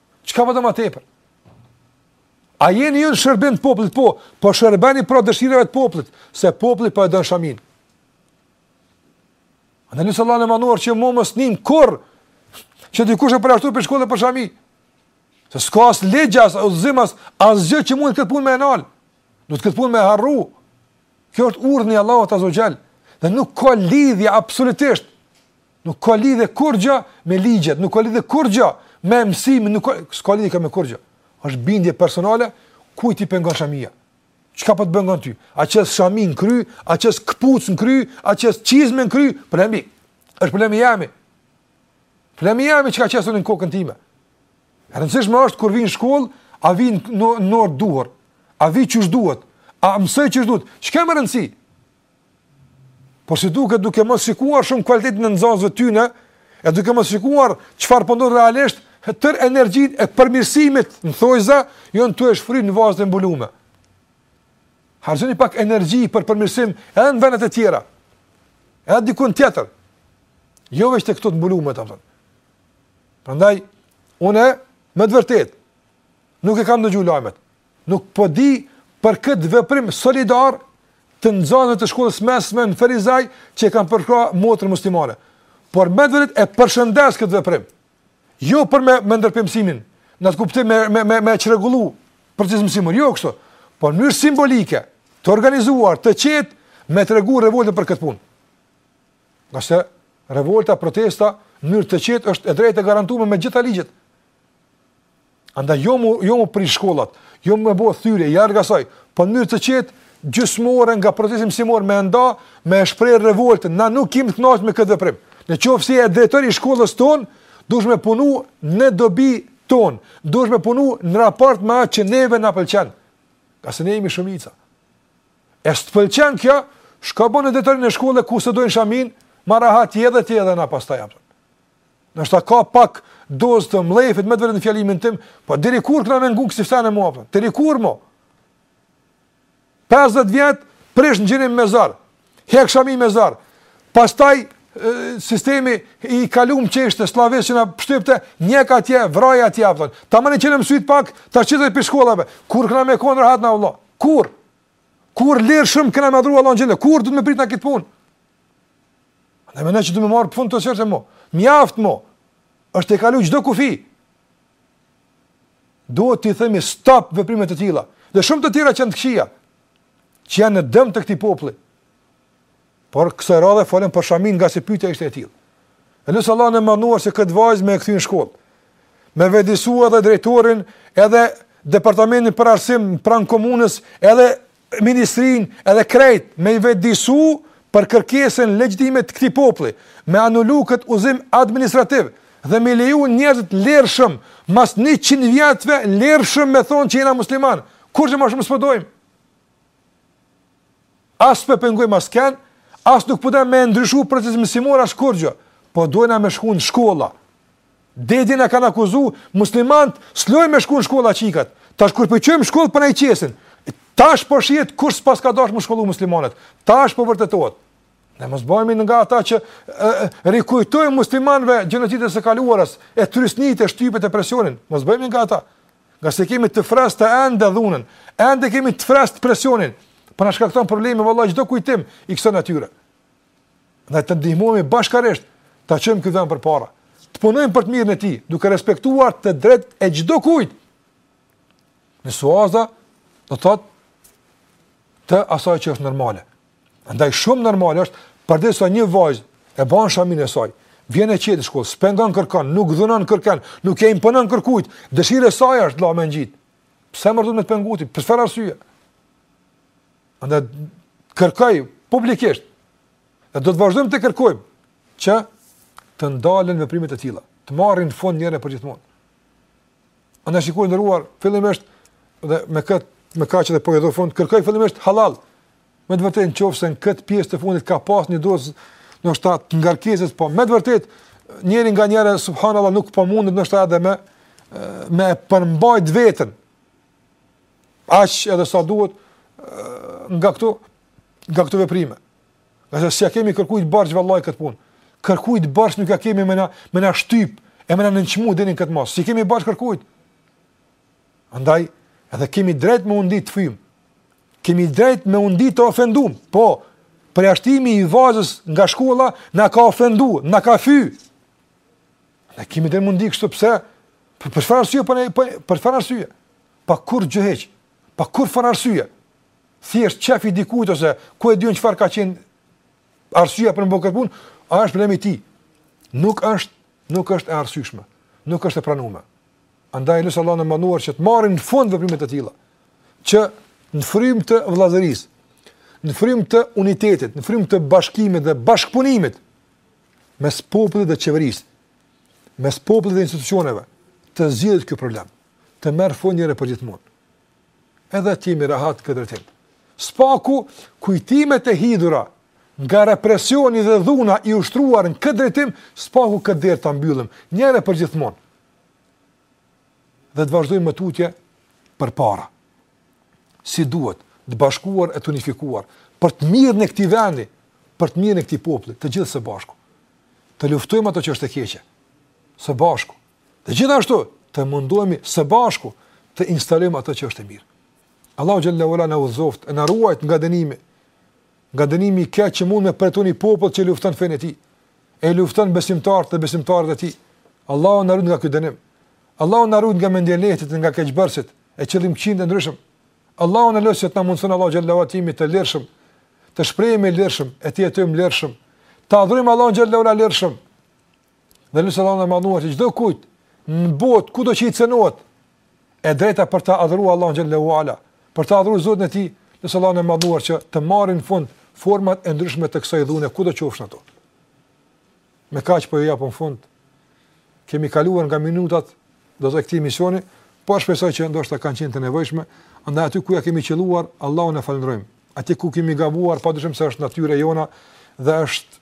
Speaker 1: Çka po doni ma tepër? A jeni ju në shërbim të popullit? Po, po shërbeni pra dëshirave të popullit, se populli po e don shamin. Edhe inshallah në manuar që mos me ni ma kurrë? Që dikush u përjashtu prej shkolle për shami. Se s'ka as ligj as udhëzim as asgjë që mund këtë punë me e nalë. Do të këtë punë me harru. Kjo është urdhën i Allahut azze ue xhel. Dhe nuk ka lidhje absolutisht Nuk ka lidhje kurrgjë me ligjet, nuk ka lidhje kurrgjë me mësimin, nuk ka s'ka lidhje me kurrgjë. Është bindje personale kujt i pengon shamia. Çka po të pengon ty? A qes shami n'kry, a qes këpucë n'kry, a qes çizme n'kry? Problemi është problemi jem. Problemi jem çka qes unë në kokën time. E rëndësishme është kur vij n'shkollë, a vij në orë t'duhur, a vij qysh duhet, a mësoj qysh duhet. Çka me rëndësi? Por si duket duke mos shikuar shumë kualitetin e nxanësve tyne, e duke mos shikuar çfarë po ndodh realisht, tërë energjinë e përmirësimit në thonjëza, janë tu e shfry në vajzat e mbulume. Harxhoni pak energji për përmirësim edhe në venet e tjera, edhe dikun tjetër, jo veç te këto të mbulume, të përton. Prandaj, unë, me të vërtetë, nuk i kam ndëgju lajmet, Nuk po di për këtë veprim solidar të nxënësve të shkollës mesme në Ferizaj që e kanë përkrah motrën muslimane. Por me të vërtetë e përshëndes këtë veprim. Jo për me, me ndërpre mësimin, në atë kuptim me, me, me, me çrregullu procesin mësimor, jo kështu. Por në mënyrë simbolike, të organizuar, të qetë, me tregu revoltën për këtë punë. Ngase revolta, protesta, në mënyrë të qetë është e drejtë e garantume me gjitha ligjet. Andaj jo mu, jo mu prish shkollat, jo mu me bo thyrje, larg asaj, po në mënyrë të qetë, gjysmë ore nga procesi mësimor me e nda, me e shpreh revoltën, na nuk jem të knaqur me këtë veprim. Në qoftë se je drejtor i shkollës tonë, duhesh me punu në dobi tonë, duhesh me punu në raport me atë që neve na pëlqen, ngase ne jemi shumica. E s'të pëlqen kjo, shko bonu drejtor në shkollë ku s'e dojnë shaminë, ma rahat ti edhe ti edhe na pastaj apëtën. Ndoshta ka pak dozë të mllefit me vërtet në fjalimin tim, po deri kur kena me ngu kësi fsane më apo? Deri kur më? 50 vjet prish ngjinim me zor. Hek shami me zor. Pastaj sistemi i kalum që ishte sllavist që na shtypte njek atje vraj atje apo. Taman që në mësuit pak, tash qiti prej shkollave. Kur kena me kon rahat na vëlla? Kur? Kur lirshëm kena me adhuru Allahun xhel-le, kur duhet me prit na këtë punë? Ndaj mendoj që duhet me marr fund këto sene më. Mjaft më. Është tejkalu çdo kufi. Duhet t'i themi stop veprime të tilla. Dhe shumë të tjera që janë të këqija, që janë në dëm të këtij populli. Por kësaj radhe folëm për shaminë ngase pyetja ishte e tillë. E lus Allahun e madhëruar se këtë vajzë me e kthy në shkollë. Me vetëdijesu edhe drejtorin, edhe departamentin për arsim pranë komunës, edhe ministrin, edhe krejt me i vetëdijesu për kërkesën legjitime të këtij populli, me anulu këtë udhëzim administrativ dhe me leju njerëzit lirshëm mas 100 vjetëve lirshëm me thonë që jena musliman. Kurrgjë ma shumë s'po dojmë. As po e pengojmë askënd, as nuk po dojmë me ndryshu proces mësimor as kurrgjë. Po dojna me shku në shkolla. Deri dje na kanë akuzu, muslimanët, s'lojnë me shku në shkolla çikat. Tash kur po i çojmë n'shkollë po na i qesin. Tash po shihet kush s'paska dashtë me u shkollu muslimanët. Tash po vërtetohet. Ne mos bëhemi nga ata që rikujtojnë muslimanëve gjenocidet e së kaluarës, e trysnitë, e shtypjet e presionin. Mos bëhemi nga ata. Ngase kemi të freskët ende dhunën, ende kemi të freskët presionin, por po na shkakton probleme, vallahi, çdo kujtim i kësaj natyre. Andaj të ndihmojmë bashkërisht, ta qojmë këtë vend përpara, të punojmë për të mirën e tij, duke respektuar të drejtën e çdokujt. Në suaza, do thotë të asaj që është normale. Andaj shumë normale është, përderisa një vajzë e bën shamin e saj, vjen e qetë në shkollë, s'pengon kërkan, nuk dhunon kërkan, nuk i imponon kërkujt, dëshira e saj është ta mban, gjith. Pse duhet me të pengu ty? Për çfarë arsye? Andaj kërkoj publikisht. Ne do të vazhdojmë të kërkojmë që të ndalen veprimet e tilla, të marrin fund njëherë e përgjithmonë. Andaj shikues të nderuar fillimisht dhe me kët me kaq edhe po i jap fund, kërkoj fillimisht hallall, Me të vërtetë nëse në këtë pjesë të fundit ka pas një dozë ndoshta të ngarkesës, po me të vërtetë njeri nganjëherë subhanallah nuk po mundet ndoshta edhe me me përmbajt veten. Aq edhe sa duhet nga këto nga këto veprime. Ngase s'ia kemi kërkujt borxh vallahi këtë punë. Kërkujt borxh nuk ia kemi me na, me na shtyp e me na nënçmu deri në këtë masë. S'i kemi borxh kërkujt. Andaj, edhe kemi drejt me u ndi të fymë, kemi drejt me u ndi të ofendumë, po, përjashtimi i vajzës nga shkolla na ka ofendu, na ka fy. Ne kemi drejt me u ndi kështu pse, për për farë arsye, për, po për, për farë arsye, pa kurrgjë hiç, pa kurrfarë arsye, thjesht qejf i dikujt ose ku e di un çfarë ka qenë arsyeja për me bë këtë punë, ai është problem i tij, nuk është, nuk është e arsyshme, nuk është e pranume. Andaj lus Allahun e madhëruar që të marrin fund veprimet e tilla, që në frymë të vëllazërisë, në frymë të unitetit, në frymë të bashkimit dhe bashkëpunimit mes popullit dhe qeverisë, mes popullit dhe institucioneve, të zgjidhet ky problem, të merr fund njëherë përgjithmonë. Edhe t'jemi rahat në këtë drejtim. Së paku kujtimet e hidhura nga represioni dhe dhuna i ushtruar në këtë drejtim, së paku këtë derë ta mbyllim njëherë përgjithmonë. dhe të vazhdojmë më tutje përpara. Si duhet, të bashkuar e të unifikuar, për të mirën e këtij vendi, për të mirën e këtij populli, të gjithë së bashku. Të luftojmë atë që është e keqe, së bashku. Dhe gjithashtu, të mundohemi së bashku të instalojmë atë që është e mirë. Allahu xhele ue ala na udhëzoftë, na ruajt nga dënimi. Nga dënimi i keq që mund ta përjetojë një popull që lufton fenë e tij. e lufton besimtarët dhe besimtaret e tij. Allahu na ruajt nga ky dënim. Allahu na ruajt nga mendjelehtët nga keqbërësit e qëllimkëqijtë e ndryshëm. Allahun e lus të na mundson Allahu xhele ue ala t'jemi të lirshëm, të shprehemi lirshëm, e të jetojmë lirshëm. Të adhurojmë Allahun xhele ue ala lirshëm. Dhe lus Allahun e madhëruar që çdokujt në botë kudo që i cenohet, e drejta për të adhuruar Allahun xhallahu ala, për të adhuruar Zotin e tij, lusim Allahun e madhëruar që të marrin fund format e ndryshme të kësaj dhune kudo qofshin ato. Me kaq po i japim fund. Kemi kaluar nga minutat do të këtij emisioni, po shpresoj që ndoshta kanë qenë të nevojshme, andaj aty ku ja kemi qelluar, Allahun e falënderojmë. Aty ku kemi gabuar, padyshim se është natyra jonë dhe është